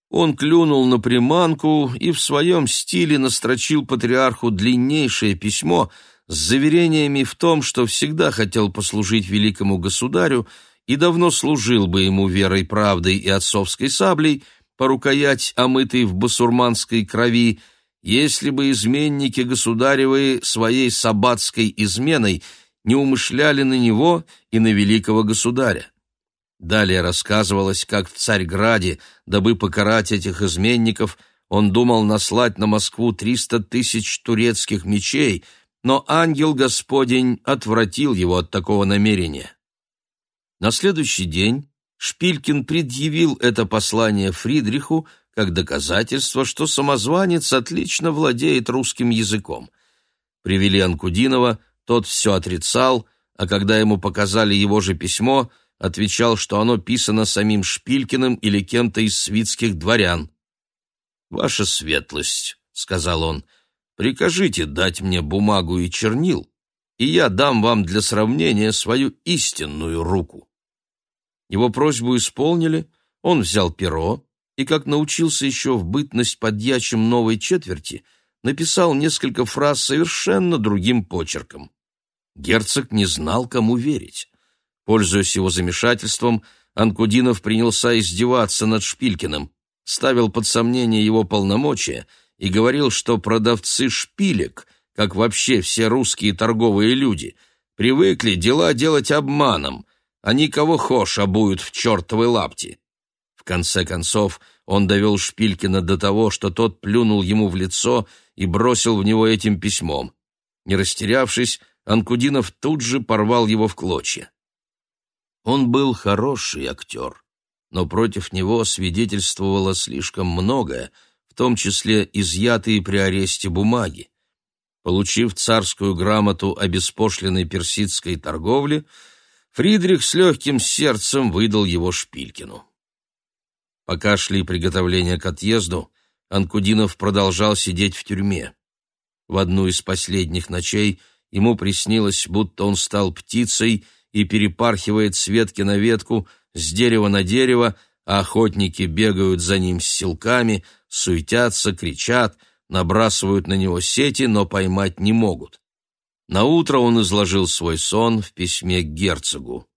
[SPEAKER 1] Он клюнул на приманку и в своем стиле настрочил патриарху длиннейшее письмо с заверениями в том, что всегда хотел послужить великому государю и давно служил бы ему верой, правдой и отцовской саблей, по рукоять, омытой в басурманской крови, если бы изменники государевы своей сабатской изменой не умышляли на него и на великого государя. Далее рассказывалось, как в Царьграде, дабы покарать этих изменников, он думал наслать на Москву триста тысяч турецких мечей, но ангел Господень отвратил его от такого намерения. На следующий день Шпилькин предъявил это послание Фридриху как доказательство, что самозванец отлично владеет русским языком. Привели Анкудинова, тот все отрицал, а когда ему показали его же письмо, отвечал, что оно писано самим Шпилькиным или кем-то из свитских дворян. «Ваша светлость», — сказал он, — «прикажите дать мне бумагу и чернил, и я дам вам для сравнения свою истинную руку». Его просьбу исполнили, он взял перо и, как научился еще в бытность подьячим новой четверти, написал несколько фраз совершенно другим почерком. Герцог не знал, кому верить. Пользуясь его замешательством, Анкудинов принялся издеваться над Шпилькиным, ставил под сомнение его полномочия и говорил, что продавцы шпилек, как вообще все русские торговые люди, привыкли дела делать обманом, они кого хошь обуют в чертовой лапти. В конце концов, он довел Шпилькина до того, что тот плюнул ему в лицо и бросил в него этим письмом. Не растерявшись, Анкудинов тут же порвал его в клочья. Он был хороший актер, но против него свидетельствовало слишком многое, в том числе изъятые при аресте бумаги. Получив царскую грамоту о беспошлиной персидской торговле, Фридрих с легким сердцем выдал его Шпилькину. Пока шли приготовления к отъезду, Анкудинов продолжал сидеть в тюрьме. В одну из последних ночей ему приснилось, будто он стал птицей и перепархивает с ветки на ветку, с дерева на дерево, а охотники бегают за ним с силками, суетятся, кричат, набрасывают на него сети, но поймать не могут. На утро он изложил свой сон в письме к герцогу.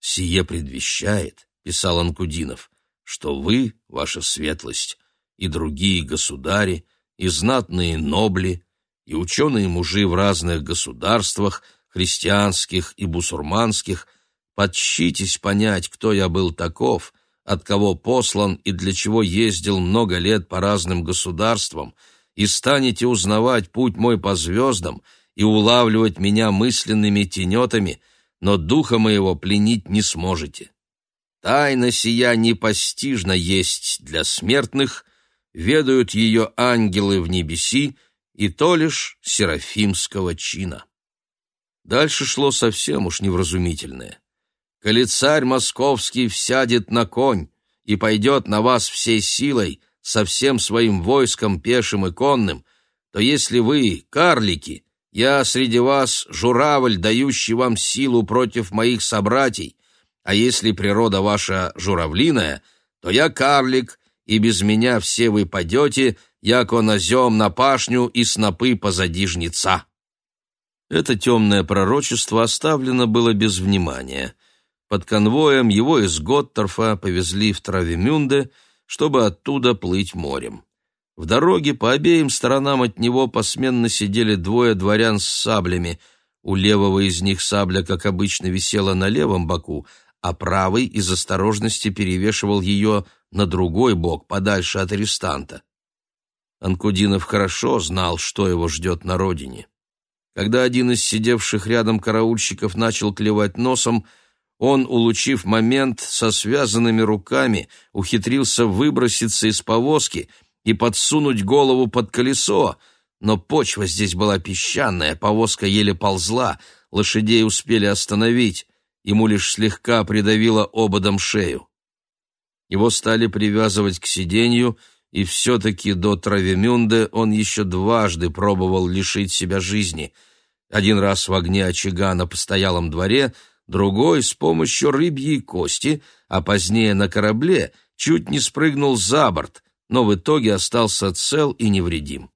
[SPEAKER 1] «Сие предвещает», — писал Анкудинов, — «что вы, ваша светлость, и другие государи, и знатные нобли, и ученые-мужи в разных государствах, христианских и бусурманских, подщитесь понять, кто я был таков, от кого послан и для чего ездил много лет по разным государствам, и станете узнавать путь мой по звездам — и улавливать меня мысленными тенетами, но духа моего пленить не сможете. Тайна сия непостижна есть для смертных, ведают ее ангелы в небеси, и то лишь серафимского чина. Дальше шло совсем уж невразумительное. «Коли царь московский всядет на конь и пойдет на вас всей силой, со всем своим войском пешим и конным, то если вы, карлики, я среди вас журавль, дающий вам силу против моих собратьей, а если природа ваша журавлиная, то я карлик, и без меня все вы падете, яко назем на пашню и снопы позади жнеца». Это темное пророчество оставлено было без внимания. Под конвоем его из Готторфа повезли в Травемюнде, чтобы оттуда плыть морем. В дороге по обеим сторонам от него посменно сидели двое дворян с саблями. У левого из них сабля, как обычно, висела на левом боку, а правый из осторожности перевешивал ее на другой бок, подальше от арестанта. Анкудинов хорошо знал, что его ждет на родине. Когда один из сидевших рядом караульщиков начал клевать носом, он, улучив момент, со связанными руками ухитрился выброситься из повозки — и подсунуть голову под колесо, но почва здесь была песчаная, повозка еле ползла, лошадей успели остановить, ему лишь слегка придавило ободом шею. Его стали привязывать к сиденью, и все-таки до Травемюнде он еще дважды пробовал лишить себя жизни. Один раз в огне очага на постоялом дворе, другой с помощью рыбьей кости, а позднее на корабле чуть не спрыгнул за борт, но в итоге остался цел и невредим.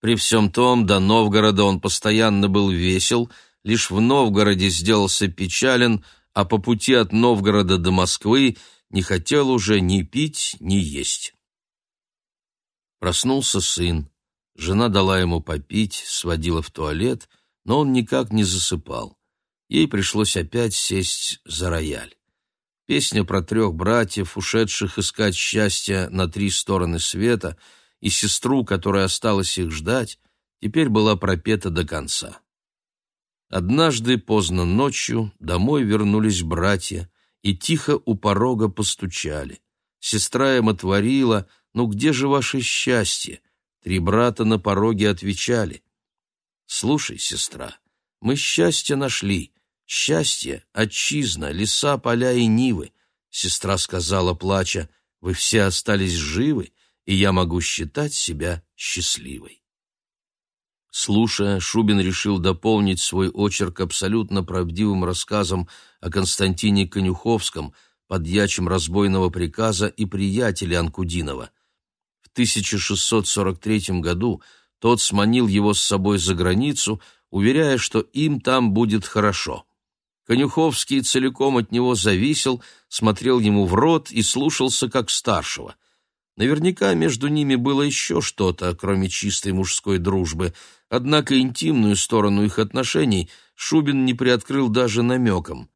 [SPEAKER 1] При всем том, до Новгорода он постоянно был весел, лишь в Новгороде сделался печален, а по пути от Новгорода до Москвы не хотел уже ни пить, ни есть. Проснулся сын. Жена дала ему попить, сводила в туалет, но он никак не засыпал. Ей пришлось опять сесть за рояль. Песня про трех братьев, ушедших искать счастья на три стороны света, и сестру, которая осталась их ждать, теперь была пропета до конца. Однажды поздно ночью домой вернулись братья и тихо у порога постучали. Сестра им отворила, «Ну где же ваше счастье?» Три брата на пороге отвечали. «Слушай, сестра, мы счастье нашли. Счастье, отчизна, леса, поля и нивы». Сестра сказала, плача, «Вы все остались живы, и я могу считать себя счастливой». Слушая, Шубин решил дополнить свой очерк абсолютно правдивым рассказом о Константине Конюховском, подьячем разбойного приказа и приятеле Анкудинова. В 1643 году тот сманил его с собой за границу, уверяя, что им там будет хорошо. Конюховский целиком от него зависел, смотрел ему в рот и слушался как старшего – Наверняка между ними было еще что-то, кроме чистой мужской дружбы, однако интимную сторону их отношений Шубин не приоткрыл даже намеком.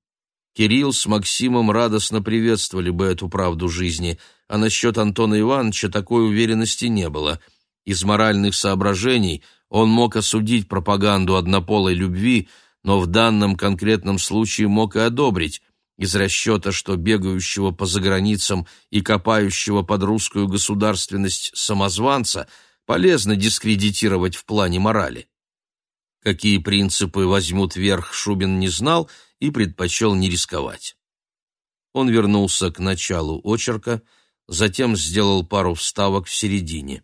[SPEAKER 1] Кирилл с Максимом радостно приветствовали бы эту правду жизни, а насчет Антона Ивановича такой уверенности не было. Из моральных соображений он мог осудить пропаганду однополой любви, но в данном конкретном случае мог и одобрить, из расчета, что бегающего по заграницам и копающего под русскую государственность самозванца полезно дискредитировать в плане морали. Какие принципы возьмут верх, Шубин не знал и предпочел не рисковать. Он вернулся к началу очерка, затем сделал пару вставок в середине.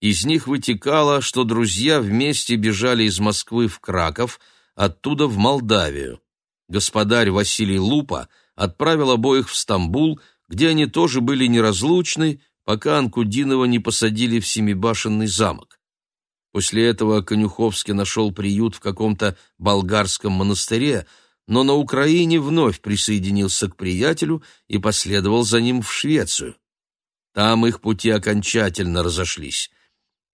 [SPEAKER 1] Из них вытекало, что друзья вместе бежали из Москвы в Краков, оттуда в Молдавию господарь Василий Лупа отправил обоих в Стамбул, где они тоже были неразлучны, пока Анкудинова не посадили в Семибашенный замок. После этого Конюховский нашел приют в каком-то болгарском монастыре, но на Украине вновь присоединился к приятелю и последовал за ним в Швецию. Там их пути окончательно разошлись.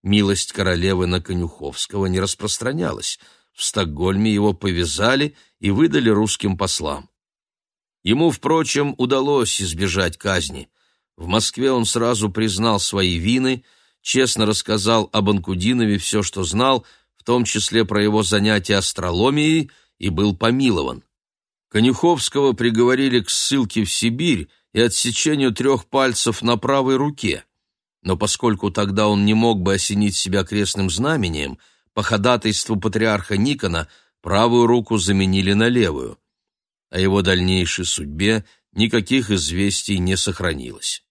[SPEAKER 1] Милость королевы на Конюховского не распространялась — в Стокгольме его повязали и выдали русским послам. Ему, впрочем, удалось избежать казни. В Москве он сразу признал свои вины, честно рассказал об Анкудинове все, что знал, в том числе про его занятия астрологией, и был помилован. Конюховского приговорили к ссылке в Сибирь и отсечению трех пальцев на правой руке. Но поскольку тогда он не мог бы осенить себя крестным знамением – по ходатайству патриарха Никона правую руку заменили на левую. О его дальнейшей судьбе никаких известий не сохранилось.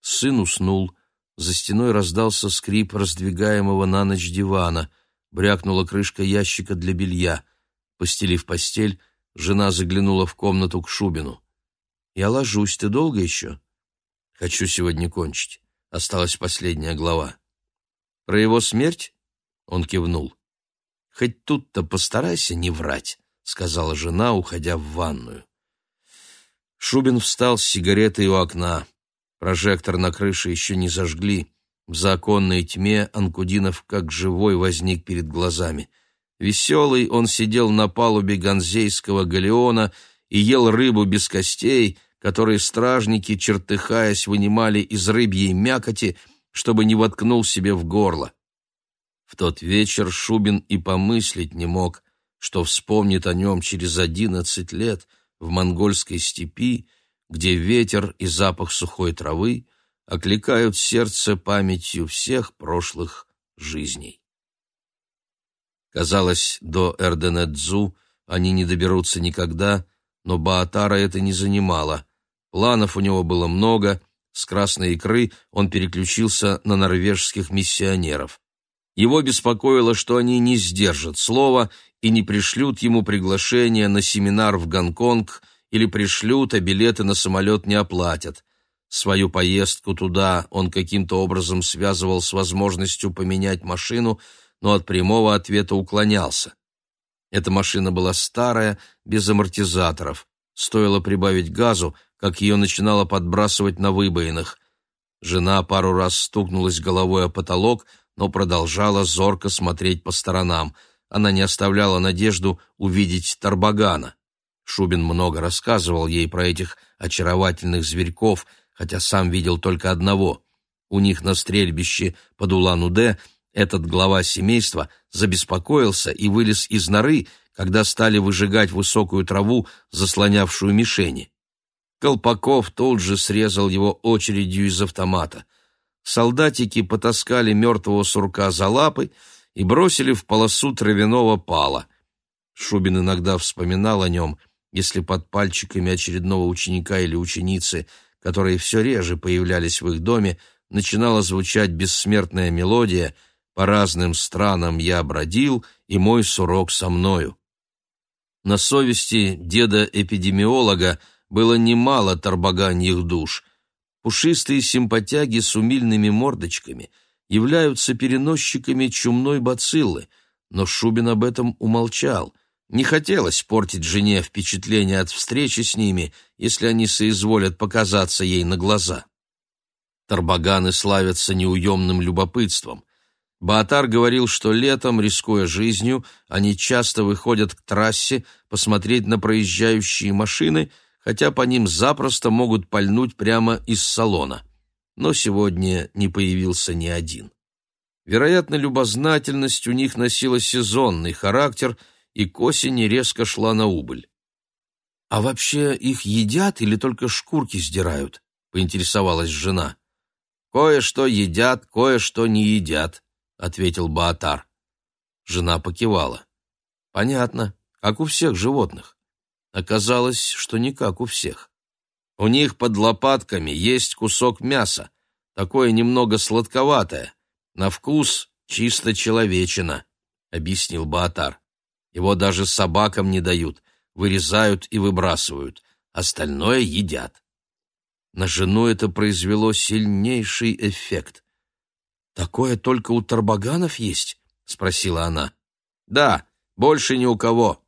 [SPEAKER 1] Сын уснул, за стеной раздался скрип раздвигаемого на ночь дивана, брякнула крышка ящика для белья. Постелив постель, жена заглянула в комнату к Шубину. «Я ложусь, ты долго еще?» «Хочу сегодня кончить. Осталась последняя глава». «Про его смерть?» Он кивнул. «Хоть тут-то постарайся не врать», — сказала жена, уходя в ванную. Шубин встал с сигаретой у окна. Прожектор на крыше еще не зажгли. В законной тьме Анкудинов как живой возник перед глазами. Веселый он сидел на палубе ганзейского галеона и ел рыбу без костей, которые стражники, чертыхаясь, вынимали из рыбьей мякоти, чтобы не воткнул себе в горло. В тот вечер Шубин и помыслить не мог, что вспомнит о нем через одиннадцать лет в монгольской степи, где ветер и запах сухой травы окликают сердце памятью всех прошлых жизней. Казалось, до Эрденедзу они не доберутся никогда, но Баатара это не занимало. Планов у него было много, с красной икры он переключился на норвежских миссионеров. Его беспокоило, что они не сдержат слова и не пришлют ему приглашение на семинар в Гонконг или пришлют, а билеты на самолет не оплатят. Свою поездку туда он каким-то образом связывал с возможностью поменять машину, но от прямого ответа уклонялся. Эта машина была старая, без амортизаторов. Стоило прибавить газу, как ее начинало подбрасывать на выбоинах. Жена пару раз стукнулась головой о потолок, но продолжала зорко смотреть по сторонам. Она не оставляла надежду увидеть Тарбагана. Шубин много рассказывал ей про этих очаровательных зверьков, хотя сам видел только одного. У них на стрельбище под Улан-Удэ этот глава семейства забеспокоился и вылез из норы, когда стали выжигать высокую траву, заслонявшую мишени. Колпаков тут же срезал его очередью из автомата. Солдатики потаскали мертвого сурка за лапы и бросили в полосу травяного пала. Шубин иногда вспоминал о нем, если под пальчиками очередного ученика или ученицы, которые все реже появлялись в их доме, начинала звучать бессмертная мелодия «По разным странам я бродил, и мой сурок со мною». На совести деда-эпидемиолога было немало торбоганьих душ. Пушистые симпатяги с умильными мордочками являются переносчиками чумной бациллы, но Шубин об этом умолчал. Не хотелось портить жене впечатление от встречи с ними, если они соизволят показаться ей на глаза. Тарбаганы славятся неуемным любопытством. Баатар говорил, что летом, рискуя жизнью, они часто выходят к трассе посмотреть на проезжающие машины — хотя по ним запросто могут пальнуть прямо из салона. Но сегодня не появился ни один. Вероятно, любознательность у них носила сезонный характер и к осени резко шла на убыль. «А вообще их едят или только шкурки сдирают?» — поинтересовалась жена. «Кое-что едят, кое-что не едят», — ответил Баатар. Жена покивала. «Понятно, как у всех животных. Оказалось, что не как у всех. У них под лопатками есть кусок мяса, такое немного сладковатое, на вкус чисто человечина, — объяснил Баатар. Его даже собакам не дают, вырезают и выбрасывают, остальное едят. На жену это произвело сильнейший эффект. «Такое только у тарбаганов есть?» — спросила она. «Да, больше ни у кого»,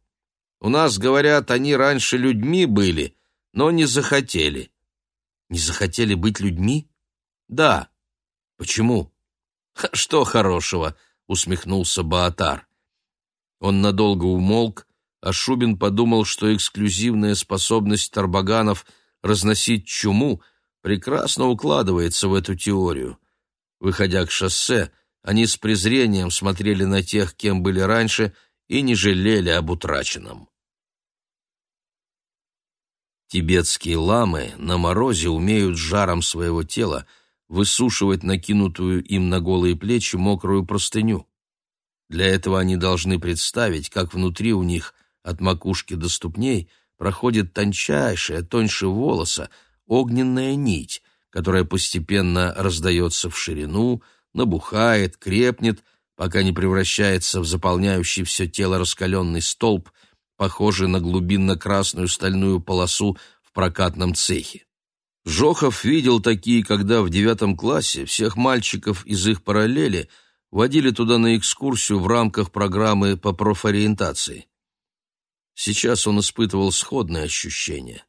[SPEAKER 1] у нас, говорят, они раньше людьми были, но не захотели. Не захотели быть людьми? Да. Почему? Что хорошего, усмехнулся Баатар. Он надолго умолк, а Шубин подумал, что эксклюзивная способность тарбаганов разносить чуму прекрасно укладывается в эту теорию. Выходя к шоссе, они с презрением смотрели на тех, кем были раньше, и не жалели об утраченном. Тибетские ламы на морозе умеют жаром своего тела высушивать накинутую им на голые плечи мокрую простыню. Для этого они должны представить, как внутри у них от макушки до ступней проходит тончайшая, тоньше волоса, огненная нить, которая постепенно раздается в ширину, набухает, крепнет, пока не превращается в заполняющий все тело раскаленный столб – похожий на глубинно-красную стальную полосу в прокатном цехе. Жохов видел такие, когда в девятом классе всех мальчиков из их параллели водили туда на экскурсию в рамках программы по профориентации. Сейчас он испытывал сходное ощущение.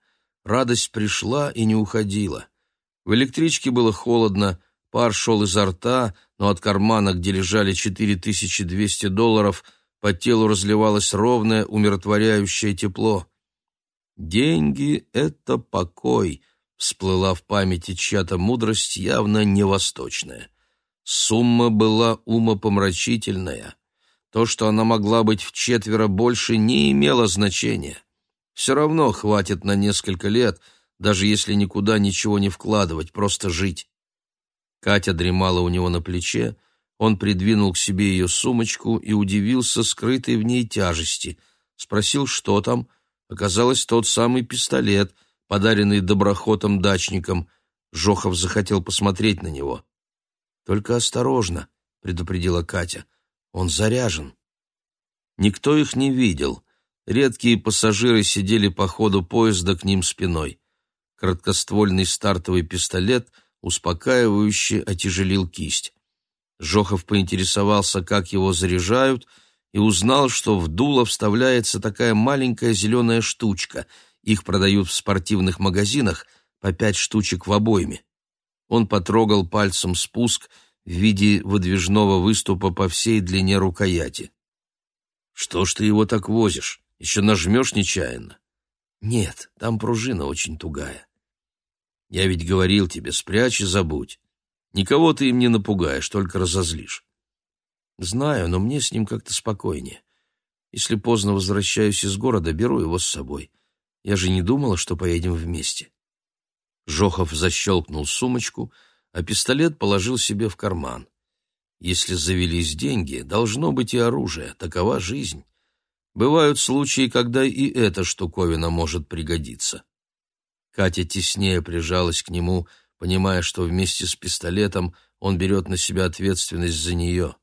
[SPEAKER 1] Радость пришла и не уходила. В электричке было холодно, пар шел изо рта, но от кармана, где лежали 4200 долларов – по телу разливалось ровное, умиротворяющее тепло. «Деньги — это покой», — всплыла в памяти чья-то мудрость, явно не восточная. Сумма была умопомрачительная. То, что она могла быть в четверо больше, не имело значения. Все равно хватит на несколько лет, даже если никуда ничего не вкладывать, просто жить. Катя дремала у него на плече, он придвинул к себе ее сумочку и удивился скрытой в ней тяжести. Спросил, что там. Оказалось, тот самый пистолет, подаренный доброхотом дачником. Жохов захотел посмотреть на него. «Только осторожно», —— предупредила Катя. «Он заряжен». Никто их не видел. Редкие пассажиры сидели по ходу поезда к ним спиной. Краткоствольный стартовый пистолет успокаивающе отяжелил кисть. Жохов поинтересовался, как его заряжают, и узнал, что в дуло вставляется такая маленькая зеленая штучка. Их продают в спортивных магазинах по пять штучек в обойме. Он потрогал пальцем спуск в виде выдвижного выступа по всей длине рукояти. «Что ж ты его так возишь? Еще нажмешь нечаянно?» «Нет, там пружина очень тугая». «Я ведь говорил тебе, спрячь и забудь. Никого ты им не напугаешь, только разозлишь». «Знаю, но мне с ним как-то спокойнее. Если поздно возвращаюсь из города, беру его с собой. Я же не думала, что поедем вместе». Жохов защелкнул сумочку, а пистолет положил себе в карман. Если завелись деньги, должно быть и оружие, такова жизнь. Бывают случаи, когда и эта штуковина может пригодиться. Катя теснее прижалась к нему, понимая, что вместе с пистолетом он берет на себя ответственность за нее.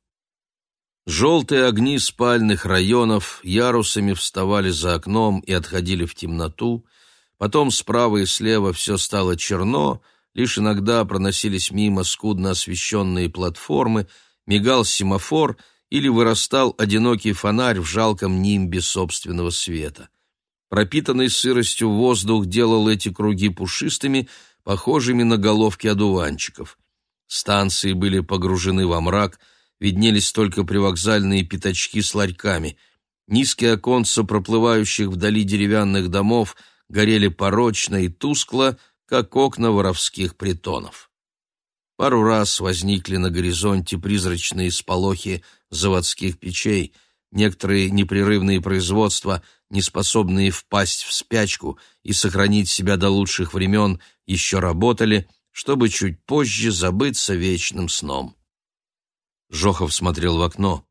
[SPEAKER 1] Желтые огни спальных районов ярусами вставали за окном и отходили в темноту, потом справа и слева все стало черно, лишь иногда проносились мимо скудно освещенные платформы, мигал семафор или вырастал одинокий фонарь в жалком нимбе собственного света. Пропитанный сыростью воздух делал эти круги пушистыми, похожими на головки одуванчиков. Станции были погружены во мрак, виднелись только привокзальные пятачки с ларьками. Низкие оконца проплывающих вдали деревянных домов горели порочно и тускло, как окна воровских притонов. Пару раз возникли на горизонте призрачные сполохи заводских печей, некоторые непрерывные производства — не способные впасть в спячку и сохранить себя до лучших времен, еще работали, чтобы чуть позже забыться вечным сном. Жохов смотрел в окно.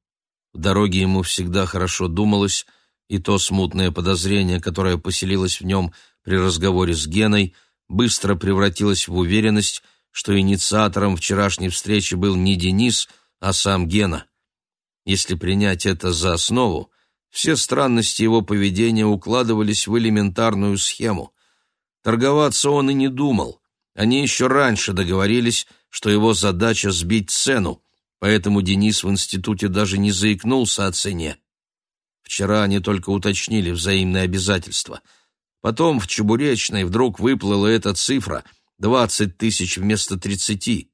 [SPEAKER 1] В дороге ему всегда хорошо думалось, и то смутное подозрение, которое поселилось в нем при разговоре с Геной, быстро превратилось в уверенность, что инициатором вчерашней встречи был не Денис, а сам Гена. Если принять это за основу, все странности его поведения укладывались в элементарную схему. Торговаться он и не думал. Они еще раньше договорились, что его задача сбить цену, поэтому Денис в институте даже не заикнулся о цене. Вчера они только уточнили взаимные обязательства. Потом в Чебуречной вдруг выплыла эта цифра — двадцать тысяч вместо тридцати.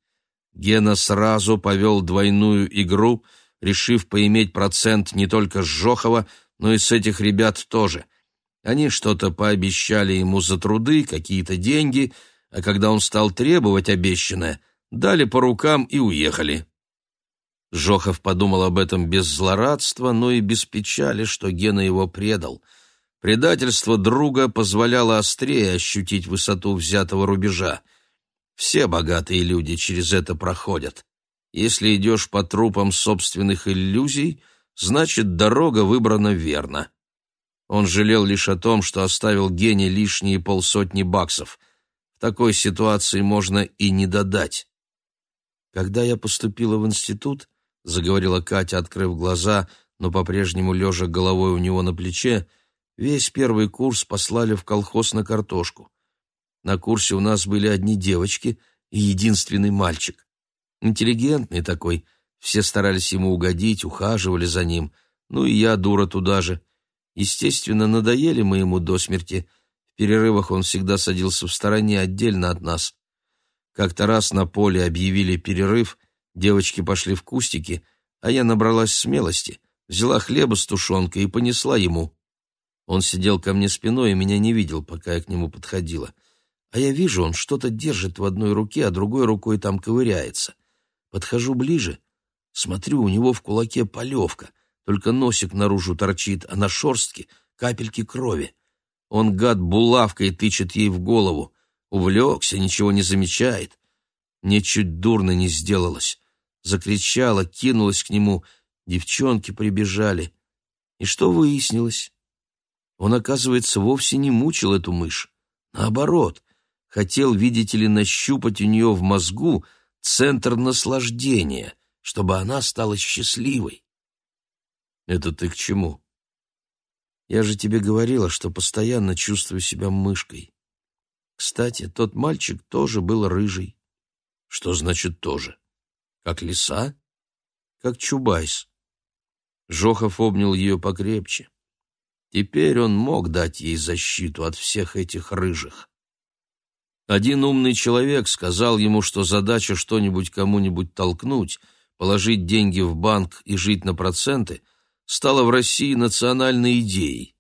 [SPEAKER 1] Гена сразу повел двойную игру — решив поиметь процент не только с Жохова, но и с этих ребят тоже. Они что-то пообещали ему за труды, какие-то деньги, а когда он стал требовать обещанное, дали по рукам и уехали. Жохов подумал об этом без злорадства, но и без печали, что Гена его предал. Предательство друга позволяло острее ощутить высоту взятого рубежа. Все богатые люди через это проходят. Если идешь по трупам собственных иллюзий, значит, дорога выбрана верно. Он жалел лишь о том, что оставил Гене лишние полсотни баксов. В такой ситуации можно и не додать. «Когда я поступила в институт», — заговорила Катя, открыв глаза, но по-прежнему лежа головой у него на плече, весь первый курс послали в колхоз на картошку. На курсе у нас были одни девочки и единственный мальчик. Интеллигентный такой, все старались ему угодить, ухаживали за ним. Ну и я, дура, туда же. Естественно, надоели мы ему до смерти. В перерывах он всегда садился в стороне, отдельно от нас. Как-то раз на поле объявили перерыв, девочки пошли в кустики, а я набралась смелости, взяла хлеба с тушенкой и понесла ему. Он сидел ко мне спиной и меня не видел, пока я к нему подходила. А я вижу, он что-то держит в одной руке, а другой рукой там ковыряется. Подхожу ближе, смотрю, у него в кулаке полевка, только носик наружу торчит, а на шорстке капельки крови. Он, гад, булавкой тычет ей в голову. Увлекся, ничего не замечает. Мне чуть дурно не сделалось. Закричала, кинулась к нему. Девчонки прибежали. И что выяснилось? Он, оказывается, вовсе не мучил эту мышь. Наоборот, хотел, видите ли, нащупать у нее в мозгу центр наслаждения, чтобы она стала счастливой.
[SPEAKER 2] Это ты к чему?
[SPEAKER 1] Я же тебе говорила, что постоянно чувствую себя мышкой. Кстати, тот мальчик тоже был рыжий.
[SPEAKER 2] Что значит тоже? Как лиса?
[SPEAKER 1] Как Чубайс. Жохов обнял ее покрепче. Теперь он мог дать ей защиту от всех этих рыжих. Один умный человек сказал ему, что задача что-нибудь кому-нибудь толкнуть, положить деньги в банк и жить на проценты, стала в России национальной идеей.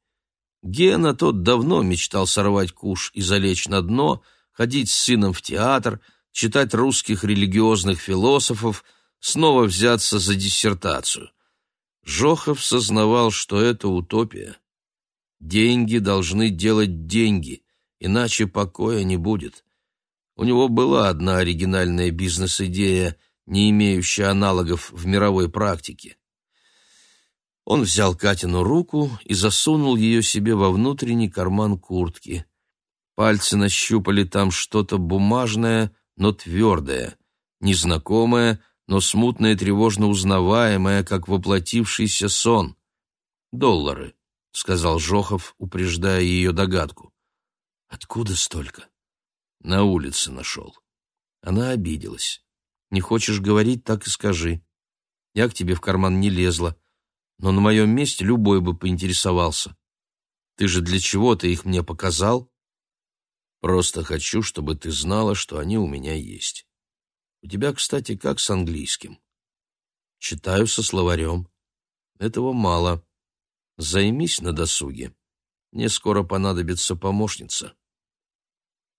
[SPEAKER 1] Гена тот давно мечтал сорвать куш и залечь на дно, ходить с сыном в театр, читать русских религиозных философов, снова взяться за диссертацию. Жохов сознавал, что это утопия. Деньги должны делать деньги, иначе покоя не будет. У него была одна оригинальная бизнес-идея, не имеющая аналогов в мировой практике. Он взял Катину руку и засунул ее себе во внутренний карман куртки. Пальцы нащупали там что-то бумажное, но твердое, незнакомое, но смутно и тревожно узнаваемое, как воплотившийся сон. «Доллары», — сказал Жохов, упреждая ее догадку. «Откуда столько?» «На улице нашел». Она обиделась. «Не хочешь говорить, так и скажи. Я к тебе в карман не лезла, но на моем месте любой бы поинтересовался. Ты же для чего-то их мне показал?» «Просто хочу, чтобы ты знала, что они у меня есть». У тебя, кстати, как с английским? Читаю со словарем. Этого мало. Займись на досуге. Мне скоро понадобится помощница.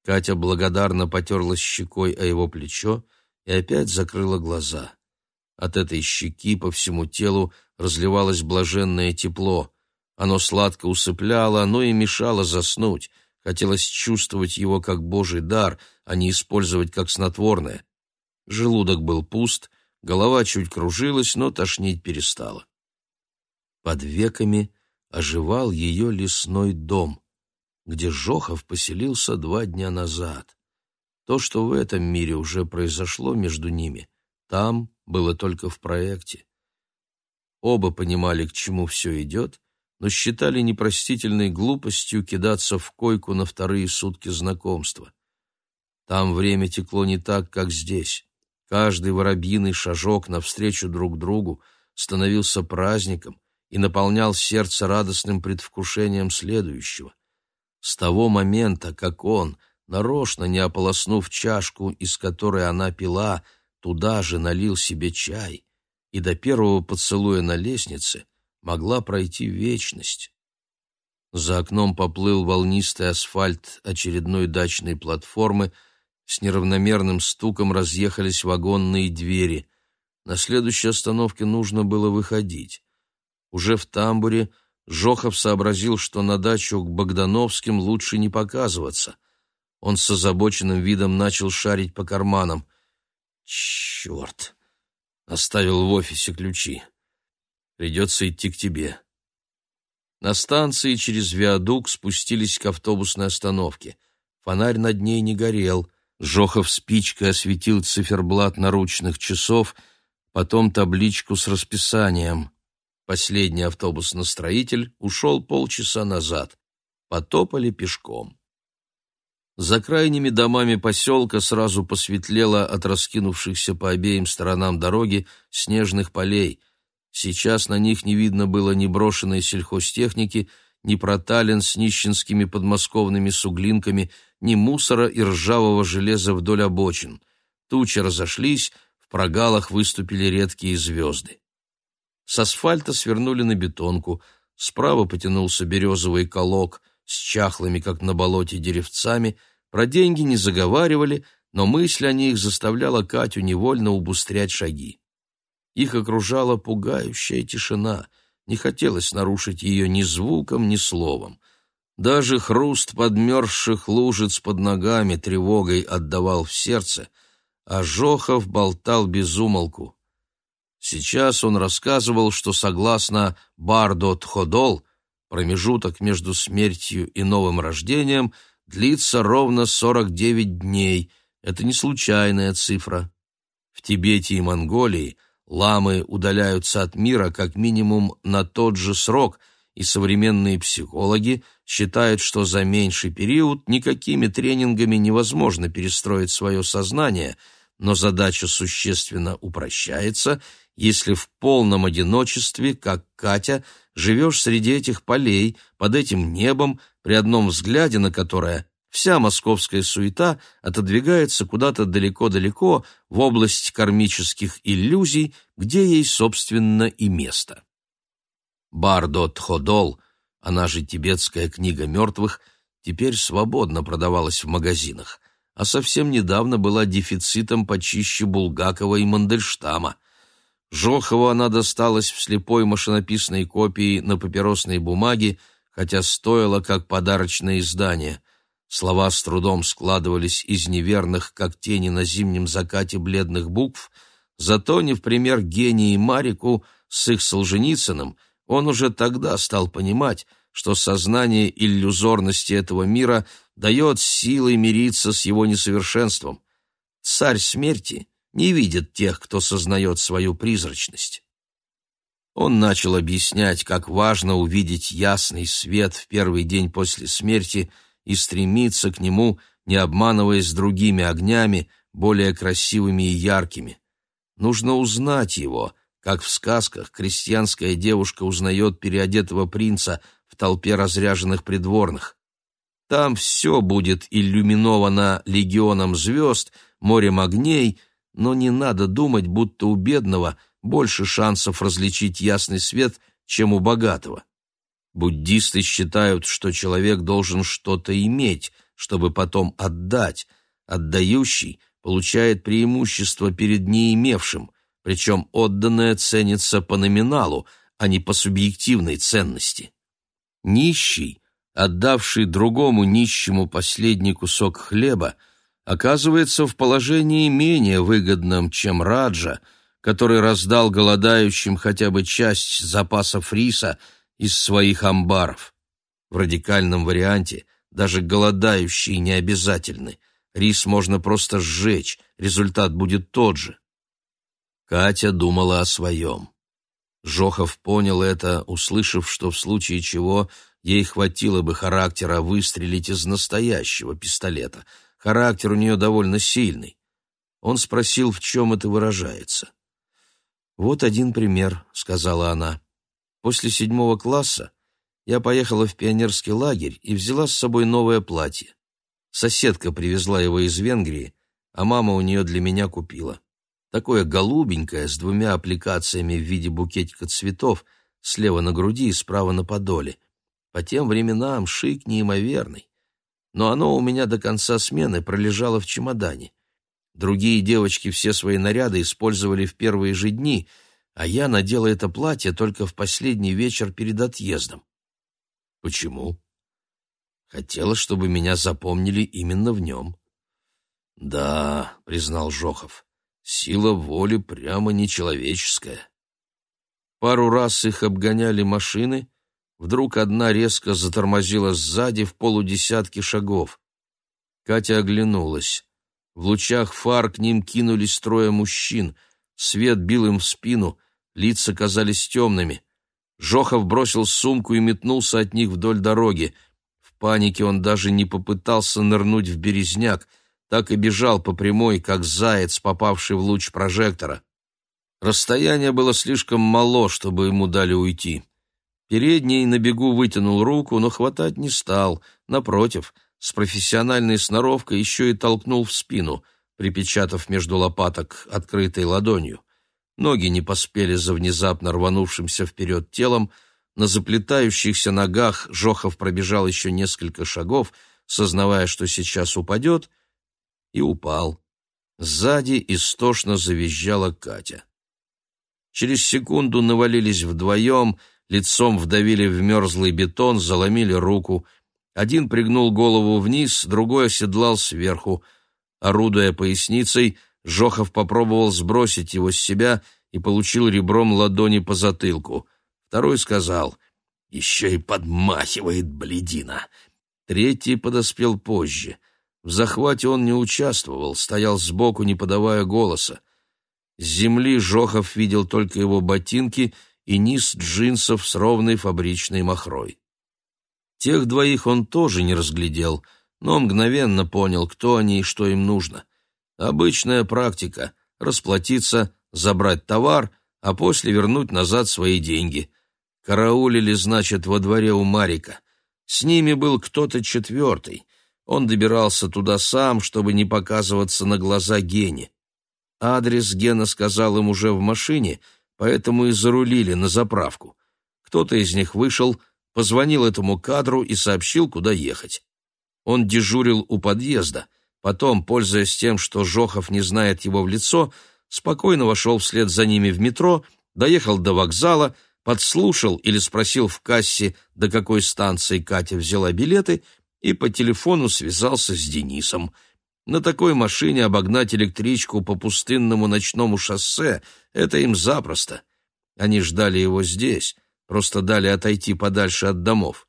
[SPEAKER 1] Катя благодарно потерлась щекой о его плечо и опять закрыла глаза. От этой щеки по всему телу разливалось блаженное тепло. Оно сладко усыпляло, но и мешало заснуть. Хотелось чувствовать его как божий дар, а не использовать как снотворное. Желудок был пуст, голова чуть кружилась, но тошнить перестала. Под веками оживал ее лесной дом, где Жохов поселился два дня назад. То, что в этом мире уже произошло между ними, там было только в проекте. Оба понимали, к чему все идет, но считали непростительной глупостью кидаться в койку на вторые сутки знакомства. Там время текло не так, как здесь. Каждый воробьиный шажок навстречу друг другу становился праздником и наполнял сердце радостным предвкушением следующего. С того момента, как он, нарочно не ополоснув чашку, из которой она пила, туда же налил себе чай, и до первого поцелуя на лестнице могла пройти вечность. За окном поплыл волнистый асфальт очередной дачной платформы — с неравномерным стуком разъехались вагонные двери. На следующей остановке нужно было выходить. Уже в тамбуре Жохов сообразил, что на дачу к Богдановским лучше не показываться. Он с озабоченным видом начал шарить по карманам. «Черт!» Оставил в офисе ключи. «Придется идти к тебе». На станции через виадук спустились к автобусной остановке. Фонарь над ней не горел. Жохов спичкой осветил циферблат наручных часов, потом табличку с расписанием. Последний автобус-настроитель ушел полчаса назад. Потопали пешком. За крайними домами поселка сразу посветлело от раскинувшихся по обеим сторонам дороги снежных полей. Сейчас на них не видно было ни брошенной сельхозтехники, ни проталин с нищенскими подмосковными суглинками, ни мусора и ржавого железа вдоль обочин. Тучи разошлись, в прогалах выступили редкие звезды. С асфальта свернули на бетонку, справа потянулся березовый колок с чахлыми, как на болоте, деревцами, про деньги не заговаривали, но мысль о них заставляла Катю невольно убустрять шаги. Их окружала пугающая тишина, не хотелось нарушить ее ни звуком, ни словом. Даже хруст подмерзших лужиц под ногами тревогой отдавал в сердце, а Жохов болтал без умолку. Сейчас он рассказывал, что согласно Бардо-Тходол промежуток между смертью и новым рождением длится ровно 49 дней. Это не случайная цифра. В Тибете и Монголии ламы удаляются от мира как минимум на тот же срок, и современные психологи считают, что за меньший период никакими тренингами невозможно перестроить свое сознание, но задача существенно упрощается, если в полном одиночестве, как Катя, живешь среди этих полей, под этим небом, при одном взгляде на которое вся московская суета отодвигается куда-то далеко-далеко в область кармических иллюзий, где ей, собственно, и место. Бардо Тходол, она же тибетская книга мертвых, теперь свободно продавалась в магазинах, а совсем недавно была дефицитом почище Булгакова и Мандельштама. Жохову она досталась в слепой машинописной копии на папиросной бумаге, хотя стоила как подарочное издание. Слова с трудом складывались из неверных, как тени на зимнем закате бледных букв, зато не в пример гении Марику с их Солженицыным он уже тогда стал понимать, что сознание иллюзорности этого мира дает силой мириться с его несовершенством. Царь смерти не видит тех, кто сознает свою призрачность. Он начал объяснять, как важно увидеть ясный свет в первый день после смерти – и стремиться к нему, не обманываясь другими огнями, более красивыми и яркими. Нужно узнать его, как в сказках крестьянская девушка узнает переодетого принца в толпе разряженных придворных. Там все будет иллюминовано легионом звезд, морем огней, но не надо думать, будто у бедного больше шансов различить ясный свет, чем у богатого. Буддисты считают, что человек должен что-то иметь, чтобы потом отдать. Отдающий получает преимущество перед неимевшим, причем отданное ценится по номиналу, а не по субъективной ценности. Нищий, отдавший другому нищему последний кусок хлеба, оказывается в положении менее выгодном, чем Раджа, который раздал голодающим хотя бы часть запасов риса – из своих амбаров. В радикальном варианте даже голодающие не обязательны. Рис можно просто сжечь, результат будет тот же. Катя думала о своем. Жохов понял это, услышав, что в случае чего ей хватило бы характера выстрелить из настоящего пистолета. Характер у нее довольно сильный. Он спросил, в чем это выражается. «Вот один пример», — сказала она. После седьмого класса я поехала в пионерский лагерь и взяла с собой новое платье. Соседка привезла его из Венгрии, а мама у нее для меня купила. Такое голубенькое, с двумя аппликациями в виде букетика цветов, слева на груди и справа на подоле. По тем временам шик неимоверный. Но оно у меня до конца смены пролежало в чемодане. Другие девочки все свои наряды использовали в первые же дни — а я надела это платье только в последний вечер перед отъездом. Почему? Хотела, чтобы меня запомнили именно в нем. Да, признал Жохов, сила воли прямо нечеловеческая. Пару раз их обгоняли машины, вдруг одна резко затормозила сзади в полудесятки шагов. Катя оглянулась. В лучах фар к ним кинулись трое мужчин. Свет бил им в спину, лица казались темными. Жохов бросил сумку и метнулся от них вдоль дороги. В панике он даже не попытался нырнуть в березняк, так и бежал по прямой, как заяц, попавший в луч прожектора. Расстояние было слишком мало, чтобы ему дали уйти. Передний на бегу вытянул руку, но хватать не стал. Напротив, с профессиональной сноровкой еще и толкнул в спину, припечатав между лопаток открытой ладонью. Ноги не поспели за внезапно рванувшимся вперед телом, на заплетающихся ногах Жохов пробежал еще несколько шагов, сознавая, что сейчас упадет, и упал. Сзади истошно завизжала Катя. Через секунду навалились вдвоем, лицом вдавили в мерзлый бетон, заломили руку. Один пригнул голову вниз, другой оседлал сверху. Орудуя поясницей, Жохов попробовал сбросить его с себя и получил ребром ладони по затылку. Второй сказал «Еще и подмахивает бледина». Третий подоспел позже. В захвате он не участвовал, стоял сбоку, не подавая голоса. С земли Жохов видел только его ботинки и низ джинсов с ровной фабричной махрой. Тех двоих он тоже не разглядел, но мгновенно понял, кто они и что им нужно. Обычная практика — расплатиться, забрать товар, а после вернуть назад свои деньги. Караулили, значит, во дворе у Марика. С ними был кто-то четвертый. Он добирался туда сам, чтобы не показываться на глаза Гене. Адрес Гена сказал им уже в машине, поэтому и зарулили на заправку. Кто-то из них вышел, позвонил этому кадру и сообщил, куда ехать. Он дежурил у подъезда, потом, пользуясь тем, что Жохов не знает его в лицо, спокойно вошел вслед за ними в метро, доехал до вокзала, подслушал или спросил в кассе, до какой станции Катя взяла билеты, и по телефону связался с Денисом. На такой машине обогнать электричку по пустынному ночному шоссе — это им запросто. Они ждали его здесь, просто дали отойти подальше от домов.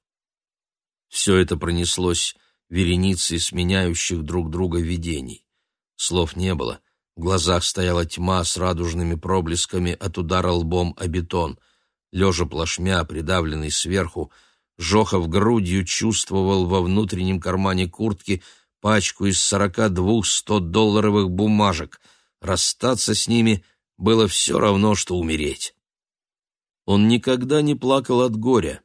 [SPEAKER 1] Все это пронеслось вереницей сменяющих друг друга видений. Слов не было, в глазах стояла тьма с радужными проблесками от удара лбом о бетон. Лежа плашмя, придавленный сверху, Жохов грудью чувствовал во внутреннем кармане куртки пачку из сорока двух сто-долларовых бумажек. Расстаться с ними было все равно, что умереть. Он никогда не плакал от горя,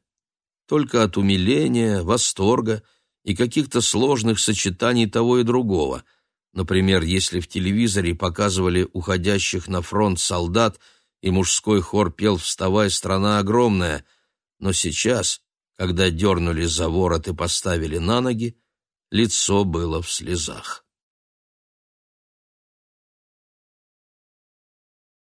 [SPEAKER 1] только от умиления, восторга и каких-то сложных сочетаний того и другого. Например, если в телевизоре показывали уходящих на фронт солдат, и мужской хор пел «Вставай, страна огромная», но сейчас когда дернули за ворот и поставили на ноги, лицо было в слезах.